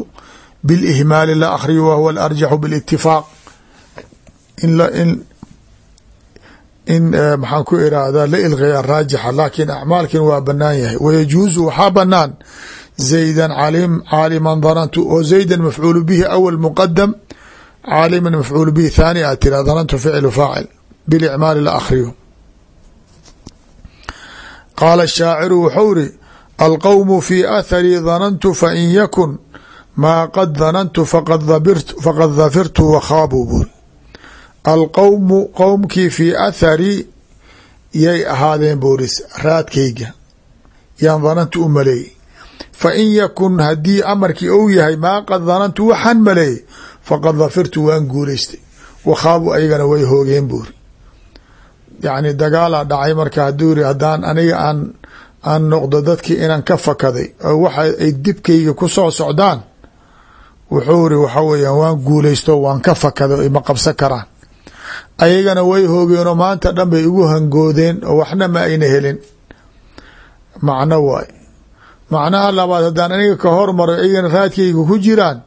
bilihmaali la akhriyo wahuwa alarjaxu bilitifaaq in in maxaan ku irahdaa la ilqaya raajixa laakiin acmaalkin waa banaan yahay. Wayajuusu waxaa banaan zaydan caaliman danantu oo zaydan mafcuulu bihi awal muqadam caaliman mafcuulu bihi thaani a tira danantu ficlu faacil bilicmaali la akhriyo qaala shaaciru wuxuu iri alqowmu fi athari danantu fain yakun maa qad danantu faqad dafirtu wakhaabuu buuri alqowmu qowmkii fii athari yay ahaadeen booris raadkayga yaan danantu u maleeyey fa in yakun haddii amarkii ou yahay maa qad danantu waxaan maleeyey faqad dafirtu waan guulaystay wakhaabu ayagana way hoogeen buuri yacni dagaalaa dhacay marka hadduu yiri haddaan aniga aan aan noqdo dadkii inaan ka fakaday oo waxa ay dibkayga ku soo socdaan wuxuu iri waxa weeyaan waan guulaysto waan ka fakaday ima qabsan karaan. Ayagana way hoogeenoo maanta dhan bay igu hangoodeen oo waxna ma ayna helin. Macno waay. Macnaha labaad haddaan aniga ka hormaro ayagana raadkayga ku jiraan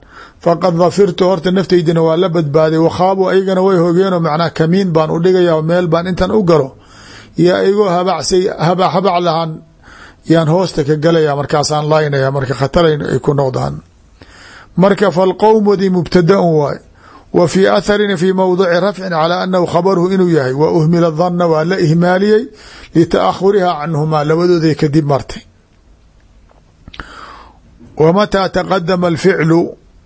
faqad dafirtu horta naftaydina waa la badbaaday wakhaabu ayagana way hoogeenoo macnaa kamiin baan u dhigaya meel baan intan u galo iyo igoo habacsay haba habac lahaan yaan hoosta ka galaya markaasaan laynaya marka khatar ay ku noqdaan. Marka falqowmudi mubtadaun waay. Wa fii atharina fii mowdici rafcin calaa anahu khabaruhu inuu yahay wa uhmila danna waa la ihmaaliyey litaakhuriha canhumaa labadooday kadib martay. Wa mataa taqadama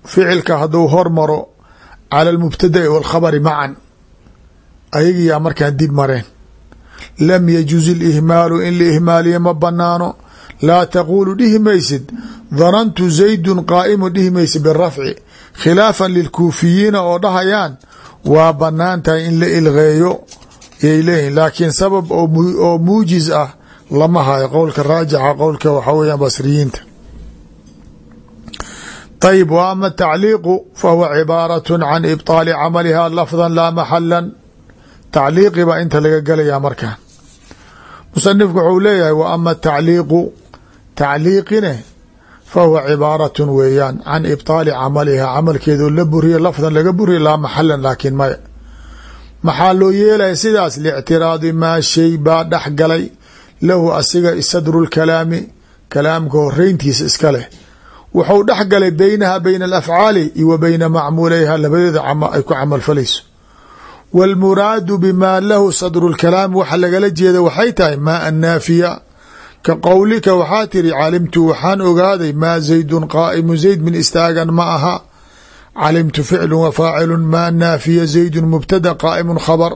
ficilka hadduu hormaro cala almubtada'i walkhabari macan ayagiyaa markaan dib mareen. Lam yajuz ilihmaalu in la ihmaaliya ma banaano laa taquulu dhihi maysid. Danantu zaydun qaa'imu dhihi maysid birafci. Khilaafan lilkuufiyiina oo dhahayaan waa bannaan tahay in la ilqeeyo yay leeyihiin laakiin sabab oo muujiz ah lama hayo. Qowlka raajixa qowlka waxaa weyaan basriyiinta ayb w ama tacliiqu fahuwa cibaaraة can ibطaali camaliha lafda laa maxala tacliiqi baa inta laga gelayaa markaan musanifku wuxuu leeyahay wa ama tacliiqu tacliiqine fahuwa cibaaraة weeyaan can ibطaali camaliha camalkeedoo la buriya lafdan laga buriya laa maxalan laakiin maya maxaa loo yeelaya sidaas lictiraadi maa shay baa dhex galay lahu asiga sadru lkalaami kalaamka horeyntiisa iska leh wuxuu dhex galay beynaha beyna alafcaali iyo wa beyna macmuulayha labadeeda ay ku camalfalayso wاlmuraadu bima lahu sadru lkalaam waxa lagala jeeda waxay tahay maa annaafiya ka qowlika waxaa tiri calimtu waxaan ogaaday maa zaydun qaa'imu zayd min istaagan ma aha calimtu ficlu wa faacilu maa naafiya zaydun mubtada qaa'imu khabr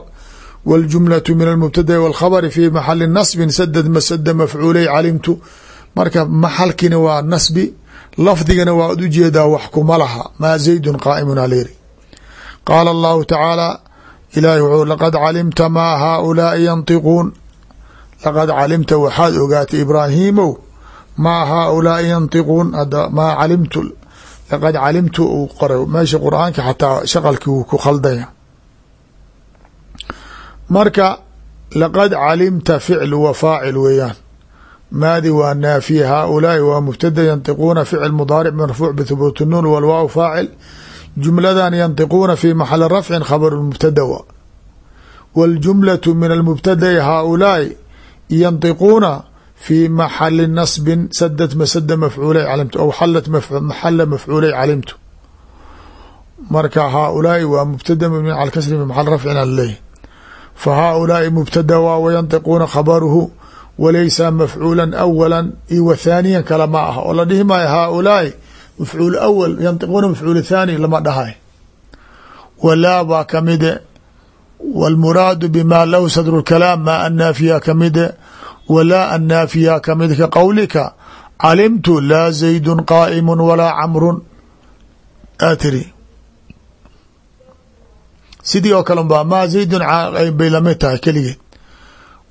wاljumlaة min almubtada'i wاlkhabri fi maxali nasbin sadad masada mafcuulay calimtu marka maxalkina waa nasbi lafdigana waa ad u jeedaa wax kuma laha maa zaydun qaa'imun alyri qaala allahu tacaala ilaahi wuxuu laqad calimta maa haaulaai yantiquun. Laqad calimta waxaad ogaatay ibraahiimow maa haaulaai yantiquun. Maa calimtu laqad calimtu uu qoray. Meesha qur'aanka xataa shaqalkii wuu ku khaldaya. Marka laqad calimta ficlu wa faacil weeyaan maadi waa naafiya haaulaai waa mubtada yantiquuna ficil mudaaric marfuuc bithubuuti nuun walwaaw faacil. Jumladan yantiquuna fi maxali rafcin khabaru mubtada wa. Waاljumlatu min almubtada'i haaulaai yantiquuna fi maxali nasbin sadat masada mafcuulay calimtu aw xalat maxala mafcuulay calimtu. Marka haaulaai waa mubtada mabni cala kasri fi maxal rafcin aleyh. Fa haaulaai mubtada waa wayantiquuna khabaruhu walaysa mafcuula awala io wa thaaniyan kale ma ah oo la dhihi maayo haaulaai mafcuul awal yantiquuna mafcuul thaani lama dhahay. Walaa baa kamide wاlmuraadu bima lahu sadru اkalaam maa annaafiya kamide walaa annaafiya ka mid ka qowlika calimtu laa zaydu qaa'imu walaa camrun. Aa tiri. Sidii oo kale ba maa zaydun bay la mid tahay keligeed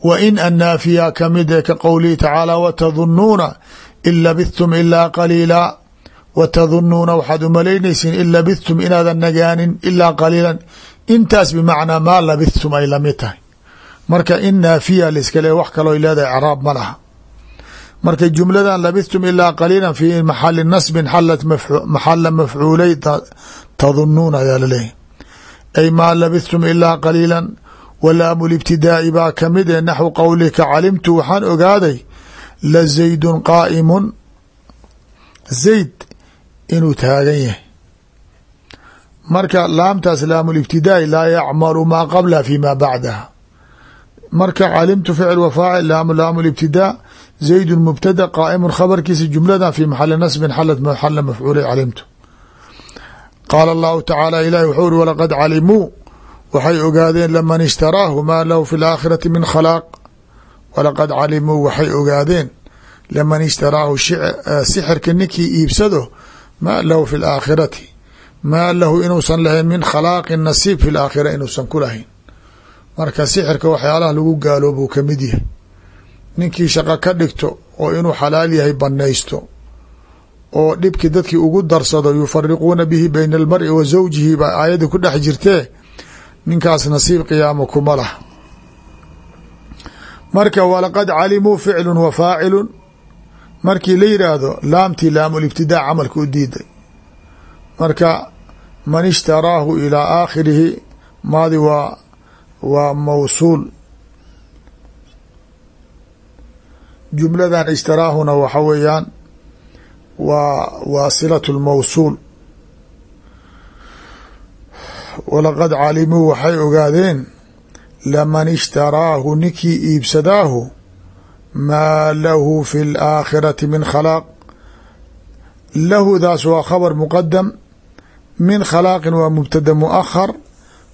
wa in annaafiya kamide ka qowlihi tacaala watadunuuna in labithtum ilaa qaliila watadunuuna waxaad umalaynaysiin in labithtum inaadan nagaanin ilaa qaliilan intaas bimacnaa maa labithtum ay la mid tahay marka in naafiya laiska le wax kaloo leedahay craab ma laha marka jumladan labithtum ilaa qaliila fi maxali nasbin xalat maxala mafcuulay tadunuun ayaa laleeyahy ay maa labithtum ilaa qaliila walaamu libtidaa'i baa ka mid ee naxwu qowlika calimtu waxaan ogaaday la zaydun qaa'imun zayd inuu taagan yahay marka laamtaas laamu libtidaa'i laa yacmalu maa qablaha fi ma bacdaha marka calimtu ficil wa faacil laamu laamu libtidaa zaydun mubtada qaa'imun khabarkiisa jumladan fi maxali nasbin xalat maxala mafcuulay calimtu qaala allahu tacaala ilahi wuxuu uri walaqad calimuu waxay ogaadeen laman ishtaraahu maa lahu fi laakhirati min khalaaq. Walaqad calimuu waxay ogaadeen laman ishtaraahu sixirka ninkii iibsado maa lahu fi laakhirati maa lahu inuusan lahayn min khalaaqin nasiib fi laakhira inuusan ku lahayn. Marka sixirka waxyaalaha lagu gaaloobuu ka mid yahay. Ninkii shaqo ka dhigto oo inuu xalaal yahay banaysto oo dhibkii dadkii ugu darsado yufariquuna bihi bayna almari wa zawjihi baa aayadda ku dhex jirtee ninkaas nasiib qiyaamo kuma lah marka walaqad calimuu ficlu wa faacilu markii la yidhaahdo laamtii laamulibtidaa camalka u diiday. Marka man ishtaraahu ilaa aakhirihi maadi waa waa mawsuul. Jumladan ishtaraahuna waxa weeyaan waa waasilaة اlmawsuul walaqad calimuu waxay ogaadeen laman ishtaraahu ninkii iibsadaahu maa lahu fi اlaakhirati min khalaaq. Lahudaas waa khabar muqadam min khalaaqin waa mubtada muahar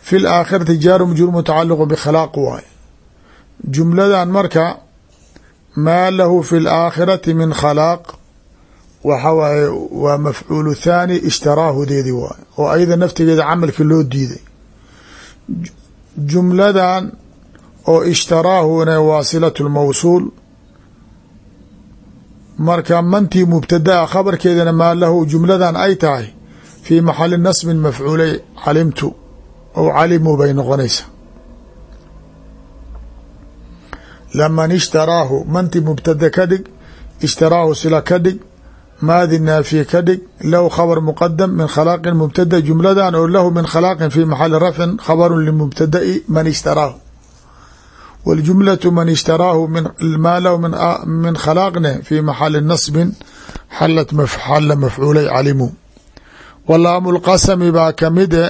fi laakhirati jaaru majruur mutacaliqu bkhalaaq waay jumladan marka maa lahu fi laakhirati min khalaaq waxa waaye waa mafcuulu thaani ishtaraahudeedi waay oo ayada naftigeeda camalka loo diiday. Jumladan oo ishhtaraahuna waasilat lmawsuul marka mantii mubtadaa khabarkeedana maa lahu jumladan ay tahay fii maxali nasbin mafcuulay calimtu ou calimuu bay noqonaysaa. Laman ishtaraahu manti mubtada ka dhig ishtaraahu sila ka dhig maadi naafiye ka dhig lahu khabr muqadam min khalaaqin mubtada jumladan oo lahu min khalaaqin fi maxali rafcin khabaru limubtada'i man ishtaraahu wاljumlaة man ishtaraahu maa lahu min khalaaqne fi maxali nasbin xala mafcuulay calimuu walaamu lqasmi baa kamide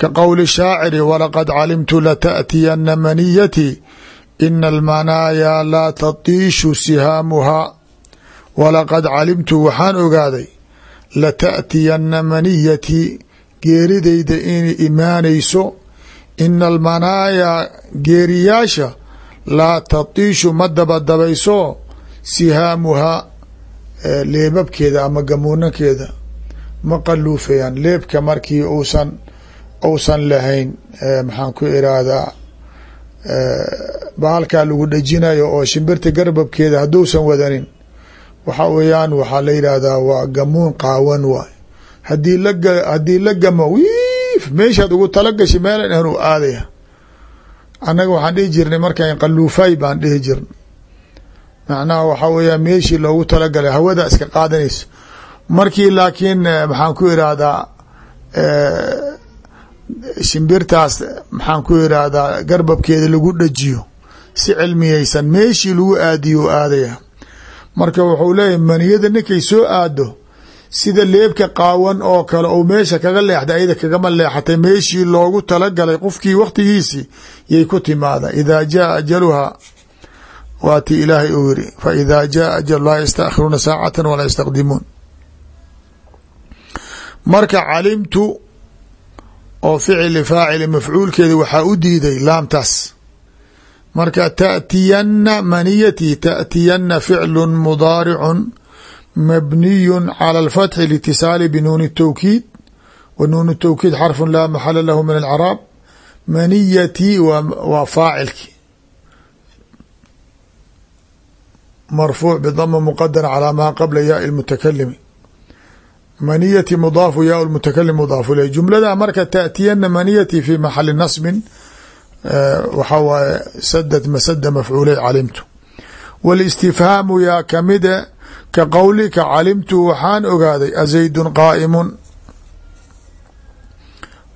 ka qowli shaaciri walaqad calimtu lataأtiyana maniyatii ina almanaayaa laa tatiishu sihaamuhaa walaqad calimtu waxaan ogaaday lataأtiyana maniyatii geeridayda inay imaanayso. Ina almanaayaa geeriyaasha laa tatiishu ma dabadabayso sihaamuhaa leebabkeeda ama gamuunankeeda. Ma qaluufayaan leebka markii uusan uusan lahayn maxaan ku iraahdaa bahalkaa lagu dhejinayo oo shimbirta garbabkeeda hadduusan wadanin waxa weeyaan waxaa la yidhaahdaa waa gamuun qaawan waay. Hadii la haddii la gamo wiif meeshaad ugu talagashay meelan ahan u aadaya annaga waxaan dhihi jirnay markan qaluufay baan dhihi jirnay. Macnaha waxaa weeyaan meeshii loogu talagalay hawada iska qaadanayso. Markii laakiin maxaan ku irahdaa shimbirtaas maxaan ku irahdaa garbabkeeda lagu dhajiyo. Si cilmiyeysan meeshii lagu aadiyo u aadaya marka wuxuu leeyahy maniyada ninkay soo aado sida leebka qaawan oo kale ou meesha kaga leexda ayada kagama leexatay meeshii loogu talagalay qofkii waktigiisii yay ku timaada idaa jaa ajaluhaa waa ti ilaahay uu yiri fa idaa jaa ajalu laa yastaakhiruuna saacatan walaa yastaqdimuun. Marka calimtu oo ficili faacili mafcuulkeeda waxaa u diiday laamtaas marka taأtiyana maniyati taأtiyana ficlu mudaaricu mabniyu calى اlfatxi litisaali binuuni الtowkiid wa nuun الtowkiid xarfu laa maxala lahu min alcraab maniyati waa faacilki marfuuc bdama mqadara calى maa qabla yaai اlmutakalimi maniyati mudaafu yaa mutakalim mudaafu iley jumlada marka taأtiyana maniyati fi maxali nasbin waxaa waaye sadad masada mafcuuley calimtu. Wاlistifhaamu yaa kamide ka qowlika calimtu waxaan ogaaday azaydun qaa'imun.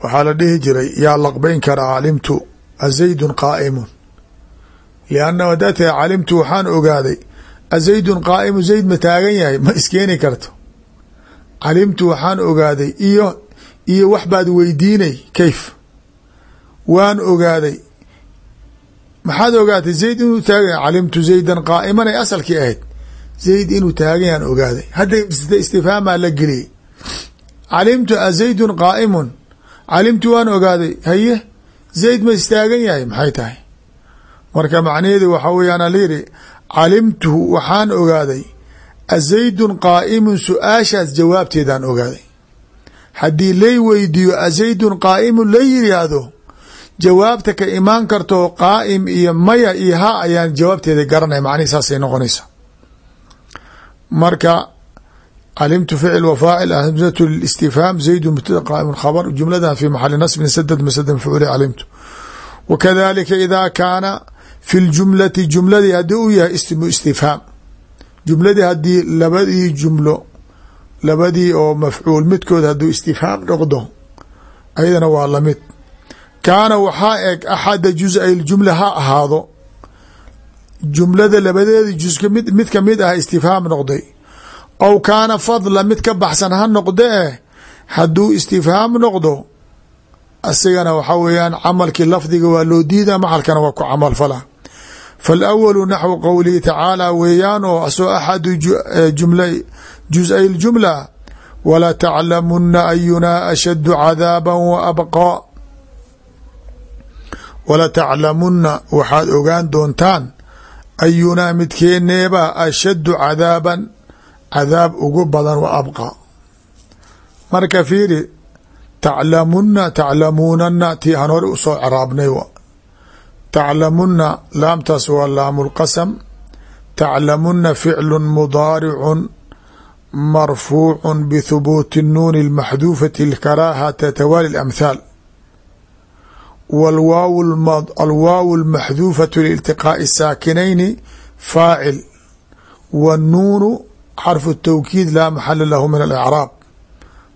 Waxaa la dhihi jiray yaa laqbayn karaa calimtu azaydun qaa'imun. Liannahu haddaa tahay calimtu waxaan ogaaday azaydun qaa'imu zayd ma taagan yahay ma iskeeni karto. Calimtu waxaan ogaaday iyo iyo wax baad weydiinay kayf waan ogaaday. Maxaad ogaatay? Zayd inuu taagan calimtu zaydan qaa'iman ay asalkii ahayd. Zayd inuu taagan yahan ogaaday. Hadda istifhaamaa la geliyey. Calimtu azaydun qaa'imun. Calimtu waan ogaaday haye zayd ma istaagan yahay? Maxay tahay? Marka macnaheedu waxaa weyaan alayidhi calimtu waxaan ogaaday azaydun qaa'imun. Su'aashaas jawaabteedaan ogaaday. Haddii lay weydiiyo azaydun qaa'imun la yidhaahdo jawaabta ka imaan karto qaa'im iyo maya iyo ha ayaan jawaabteeda garanay macnihi saasay noqonaysa. Marka calimtu ficil wa faacil hamzatu listifhaam zaydu mubtada qaa'imun khabar jumladan fi maxali nasbin sadad masada mafcuuli calimtu wa kadalika idaa kaana fi ljumlati jumladii haddii uu yahay ismu istifhaam. Jumladii haddii labadii jumlo labadii oo mafcuul midkood hadduu istifhaam noqdo ayadana waa la mid kaana waxaa eg axada juz-ay ljumla ha ahaado. Jumlada labadeeda juz mid mid ka mid ah istifhaam noqday. Aw kaana fadla mid ka baxsan ha noqde eh hadduu istifhaam noqdo asigana waxaa weeyaan camalkii lafdiga waa loo diida maxalkana waa ku camal fala. Faalawalu naxwu qowlihi tacaala weeyaan oo asoo axadu jumla juz-ay ljumla walataclamuna ayunaa ashaddu cadaaba wa abqaa walataclamuna waxaad ogaan doontaan ayunaa midkeeneeba ashaddu cadaaban cadaab ugu badan wa abqa marka fiiri taclamuna taclamuunana tii aan hore usoo caraabnay taclamuna laamtaas waa laamu lqasam taclamuna ficlu mudaaricun marfuucu bthubuuti الnuuni اlmaxduufati اlkaraahata tawaali اlamhaal alwaaw اlmaxduufatu liiltiqaaءi الsaakinayni faacil wاnnuunu xarfu الtawkiid laa maxala lahu min alإcraab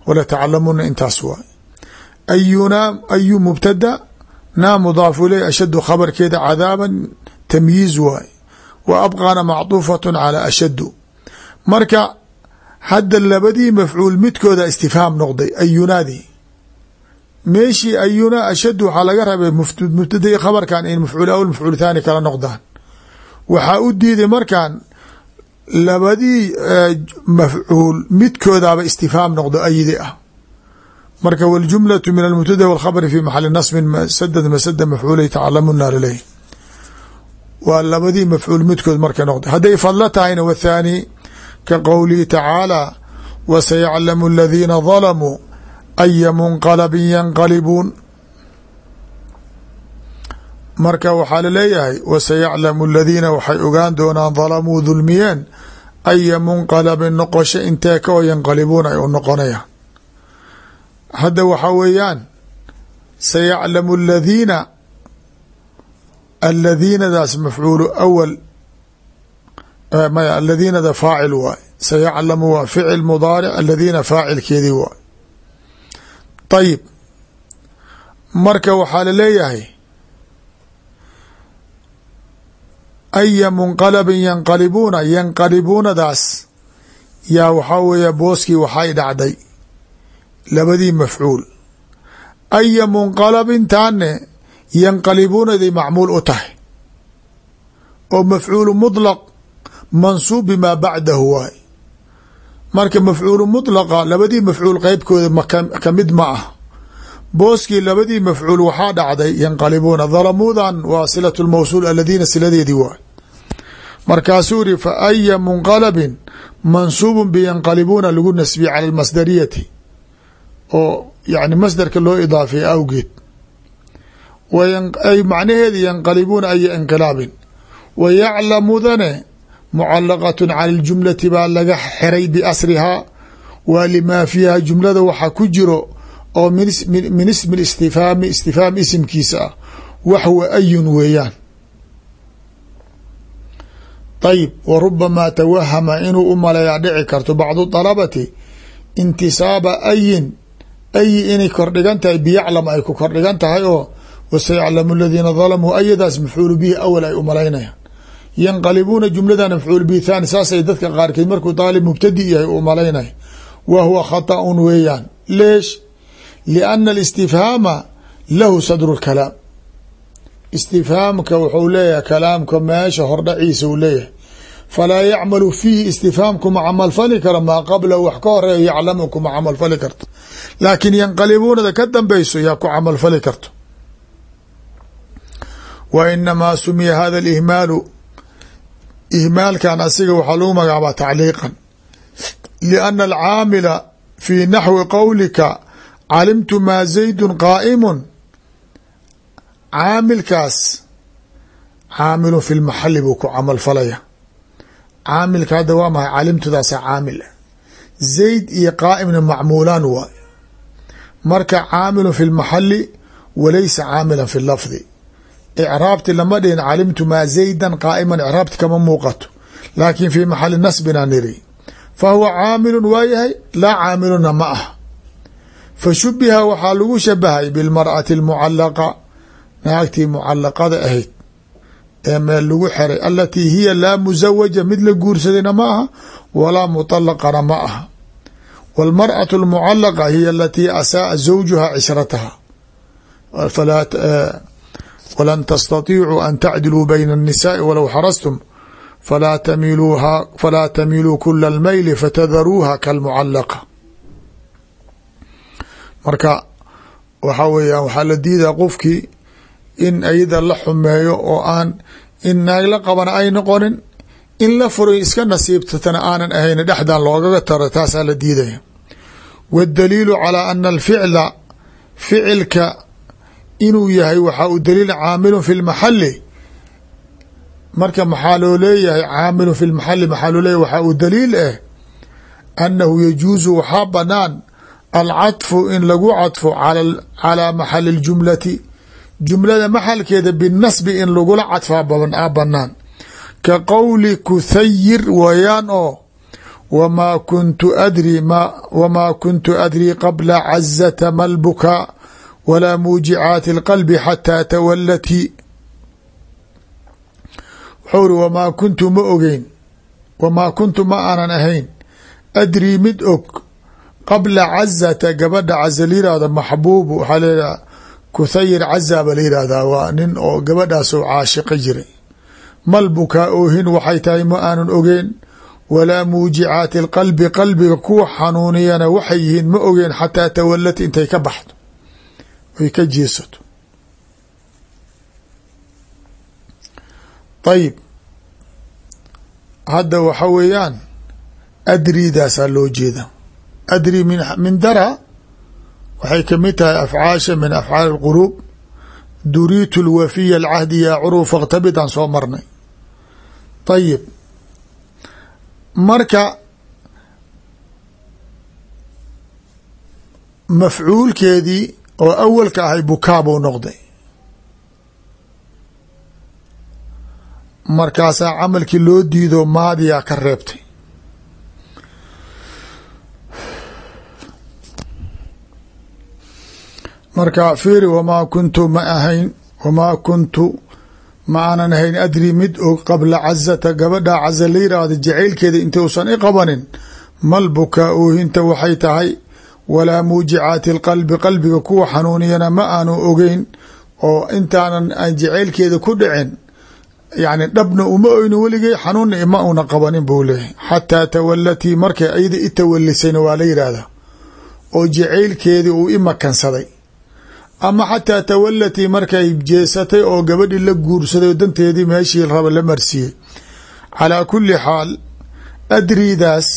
walataclamuna intaas waay ayunaa ayu mubtada naa mudaafu iley ashadu khabarkeeda cadaaban tamyiiz waay wa abqana macطuufaة calى ashadu marka hadda labadii mafcuul midkooda istifhaam noqday ayunaadii meeshii ayuna ashad waxaa laga rabay mubtadai khabarkan in mafcuul awl mafcuul thaani kala noqdaan. Waxaa u diiday markan labadii e, mafcuul midkoodaaba istifhaam noqdo ayidi ah. Marka waljumlatu min almubtada walkhabri fi maxali nasbin sadad masada mafcuula yatacalamunaa lileh waa labadii mafcuul midkood marka noqdo hadday fadlo tahayna wathaani ka qowlihi tacaalaa wasayaclamu aladiina dalamuu aya munqalabin yanqalibuun marka waxaa la leeyahay wasayaclamu aladiina waxay ogaan doonaan dalamuu dulmiyeen aya munqalabin noqosho intee ka oo yanqalibuun ay u noqonayaan hadda waxaa weeyaan sayaclamu aladiina aladiinadaas mafcuulu awal maya aladiinada faacil waay sayaclamu waa ficil mudaaric aladiina faacilkeedii waay ayib marka waxaa la leeyahay aya munqalabin yanqalibuuna yanqalibuunadaas yaa waxaa weeya booskii waxay dhacday labadii mafcuul aya munqalabintaane yanqalibuunaday macmuul u tahay oo mafcuulu muطlaq mansuub bimaa bacdahu waay marka mafcuulu mutlaqa labadii mafcuul qeybkooda ka mid ma ah. Booskii labadii mafcuul waxaa dhacday yanqalibuuna dalamuudan waa silatu lmawsuul aladiina siladeedii waay markaasuu iri fa aya munqalabin mansuubun biyanqalibuuna lagu nasbiye cala almasdariyati oo yani masdarka loo idaafeeye awgeed. Macnaheedi yanqalibuuna aya inqilaabin wa yaclamudane mucalaqaة cala اljumlati baa laga xiray biasrihaa waa limaa fiiha jumlada waxaa ku jiro oo min ismi istifhaami istifhaam isimkiisa ah. Waxwa ayun weeyaan. Ayib wa rubamaa tawahama inuu u maleeyaa dhici karto bacdu dalabati intisaaba ayin ayi inay kordhigan tahay biyaclam ay ku kordhigan tahay oo wasayaclamu aladiina dalamuu ayadaas mafcuulu bihi awal ay u malaynayaan yanqalibuuna jumladana mafcuul bihi thaani saasay dadka qaarkeed markuu daalib mubtadi yahay u malaynaya wa huwa khaطأun weeyaan. Leesh? Lianna alistifhaama lahu sadru lkalaam istifhaamka wuxuu leeyahay kalaamka meesha hordhaciisa uu leeyahay. Falaa yacmalu fiihi istifhaamku ma camalfali karo maa qabla wax ka horreeya yaclamu kuma camalfali karto. Laakiin yanqalibuunada ka dambeyso yaa ku camalfali karto. Wa inamaa sumiya hada alihmaalu ihmaalkan asiga waxaa lagu magacaabaa tacliiqan. lianna alcaamila fii naxwi qowlika calimtu maa zaydun qaa'imun caamilkaas caamilun fi lmaxali buu ku camal falaya. caamilka hadda waa mahay calimtudaasa caamil ah zayd iyo qaa'imna macmuulaan waay. marka caamilun fi lmaxali walaysa caamilan fi lafdi icraabti lama dhihin calimtu maa zaydan qaa'iman icraabti kama muuqato laakin fi maxali nasbina niri fa huwa caamilun waa yahay laa caamiluna ma ah fa shubiha waxaa lagu shabahay bilmar'ati almucalaqa naagtii mucalaqada ahayd ee meel lagu xeray alatii hiya laa musawaja mid la guursadayna ma aha walaa muطalaqana ma aha wاlmarأaة اlmucalaqa hiya alatii asaaa zawjuha cishrataha walan tastatiicuu an tacdiluu bayna الnisaءi walow xarastum falaa tamiluu kula اlmayli fatadaruuha kalmucalaqa marka waxaa weeyaan waxaa la diidaa qofkii in ayada la xumeeyo oo aan in naag la qabana ay noqonin in la furo iska nasiibtatana aanan ahayn dhexdan loogaga taro taasaa la diidaya waاdaliilu calىa ana alficla ficilka inuu yahay waxaa u daliil caamilun fi lmaxali marka maxaa loo leeyahay caamilu fi lmaxali maxaa loo leeyahy waxaa uu daliil ah annahu yajuusu waxaa banaan alcadfu in lagu cadfo calaa maxali اljumlati jumlada maxalkeeda binasbi in lagula cadfaa a banaan ka qowli kuthayir wayaan oo wmaa kuntu adri wmaa kuntu adri qabla cazata malbukaa walaa muujicaati اlqalbi xataa tawalatii wuxuu ri wamaa kuntu ma ogeyn wamaa kuntu ma aanan ahayn adrii mid og qabla cazata gabadha caza la yihahdo maxbuubu waxaa layidhaha kuthayir caza ba la yihahdaa waa nin oo gabadhaas oo caashiqi jiray malbukaa oohin waxay tahay ma aanan ogeyn walaa muujicaati alqalbi qalbiga kuwa xanuuniyana waxay yihiin ma ogeen xataa tawalati intay ka baxdo ay ka jeesato. Ayib hadda waxa weeyaan adridaasaa loo jeeda adri min dara waxay ka mid tahay afcaasha min afcaal اlquluub duriitu lwafiya alcahdi yaa curuu faktabid aan soo marnay. Ayib marka mafcuulkeedii oo awalka ahay bukaa buu noqday. Markaasaa camalkii loo diido maadiyaa ka reebtay. Marka fiiri wamaa kuntu ma ahayn wamaa kuntu ma aanan ahayn adri mid og qabla cazata gabadha caza la yiraahdo jacaylkeeda intuusan i qabanin mal bukaa oohinta waxay tahay walaa muujicaati alqalbi qalbiga kuwa xanuuniyana ma aanu ogeyn oo intaanan aan jacaylkeeda ku dhicin. Yani dhabna uma oyno weligey xanuunna ma una qabanin buu leeyahy xataa tawalatii markay ayada i tawalisayna waa la yidhaahdaa oo jacaylkeedii uu i makansaday. Ama xataa tawalatii markay jeesatay oo gabadhii la guursaday oo danteedii meeshii raba la marsiiyey. Calaa kuli xaal adriidaas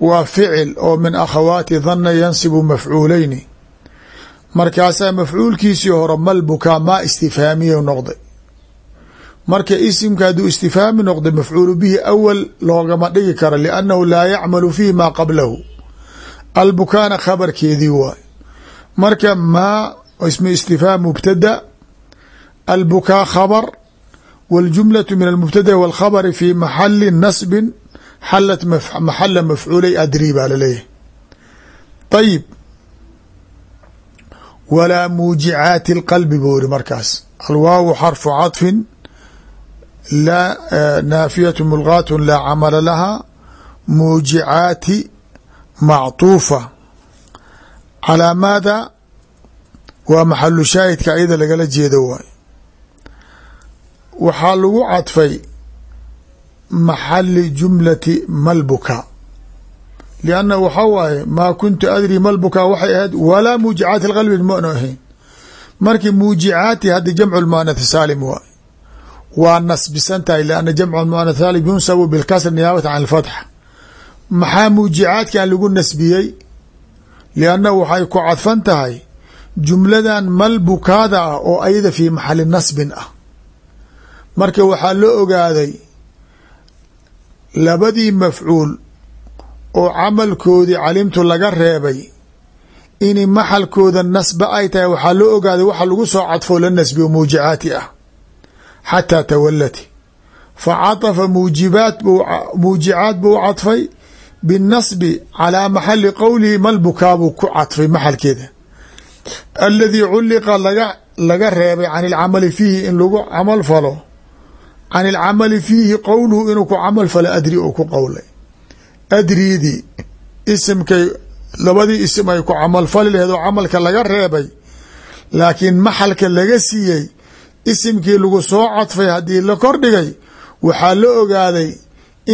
waa ficil oo min akhawaati dhanna yansibu mafcuulayni. Markaasaa mafcuulkiisii hore mal bukaa maa istifhaamiyo noqday. Marka isimka hadduu istifhaami noqday mafcuulu bihi awal loogama dhigi karo liannahu laa yacmalu fiihi maa qablahu. Albukaana khabarkeedii waay marka maa ismu istifhaam mubtada albukaa khabar waاljumlaة min almubtada w alkhabari fi maxali nasbin xalat maxala mafcuulay adri baa laleeyahay ayib walaa muujicaati اlqalbi buu yihi markaas alwaawu xarfu caطfin laa naafiyat mulgaat laa camala laha muujicaati macطuufa calaa maada waa maxalu shaahidka ayada lagala jeedo waay waxaa lagu cadfay maxali jumlati malbuka. Lianna waxaa waaye maa kuntu adri malbuka waxay ahayd walaa muujicaati qalbi mana ahayn. Markii muujicaati hadda jamcu muanath saalim waay waa nasbisan tahay lianna jamcu muanath saalim yunsabu bilkasr niyaabata can alfatxa maxaa muujicaadkan lagu nasbiyey? Lianna waxay ku cadfan tahay jumladan malbukaada ah oo ayada fii maxali nasbin ah. Marka waxaa la ogaaday labadii mafcuul oo camalkoodii calimtu laga reebay ini maxalkooda nasba ay tahay waxaa loo ogaaday waxa lagu soo cadfoo la nasbiyo muujicaati ah xataa tawalati fa catafa muujibaat muujicaat buu cadfay binnasbi calaa maxali qowlihi malbukaa buu ku cadfay maxalkeeda. Aladii culliqa laga laga reebay can ilcamali fiihi in lagu camal falo can ilcamali fiihi qowluhu inuu ku camal falo adri uu ku qowlay adriidii isimkay labadii isim ay ku camalfali laheed oo camalka laga reebay laakiin maxalka laga siiyey isimkii lagu soo cadfay haddii la kordhigay waxaa la ogaaday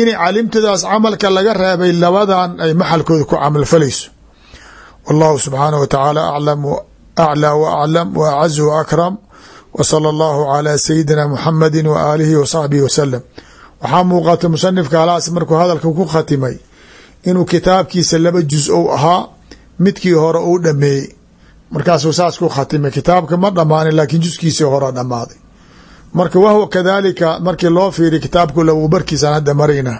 in calimtadaas camalka laga reebay labadan ay maxalkooda ku camalfalayso wallahu subxaanaه wa tacaala aclam aclى w aclam w acazu w akram wsala allahu calaa sayidina muxamadi wa aalihi wa saxbihi wasalam waxaa muuqata musanifka halaas markuu hadalka ku khatimay inuu kitaabkiisa laba jus ou ahaa midkii hore uu dhameeyey. Markaasuu saas ku khatimay kitaabka ma dhammaanin laakiin juskiisii hore dhammaaday. Marka wahwa kadaalika markii loo fiiriy kitaabku labarkiisaan hadda marayna.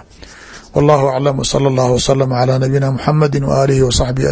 Wallahu aclam wsala allahu wslama calaa nabiyina muxamadi wa aalihi wa saxbihi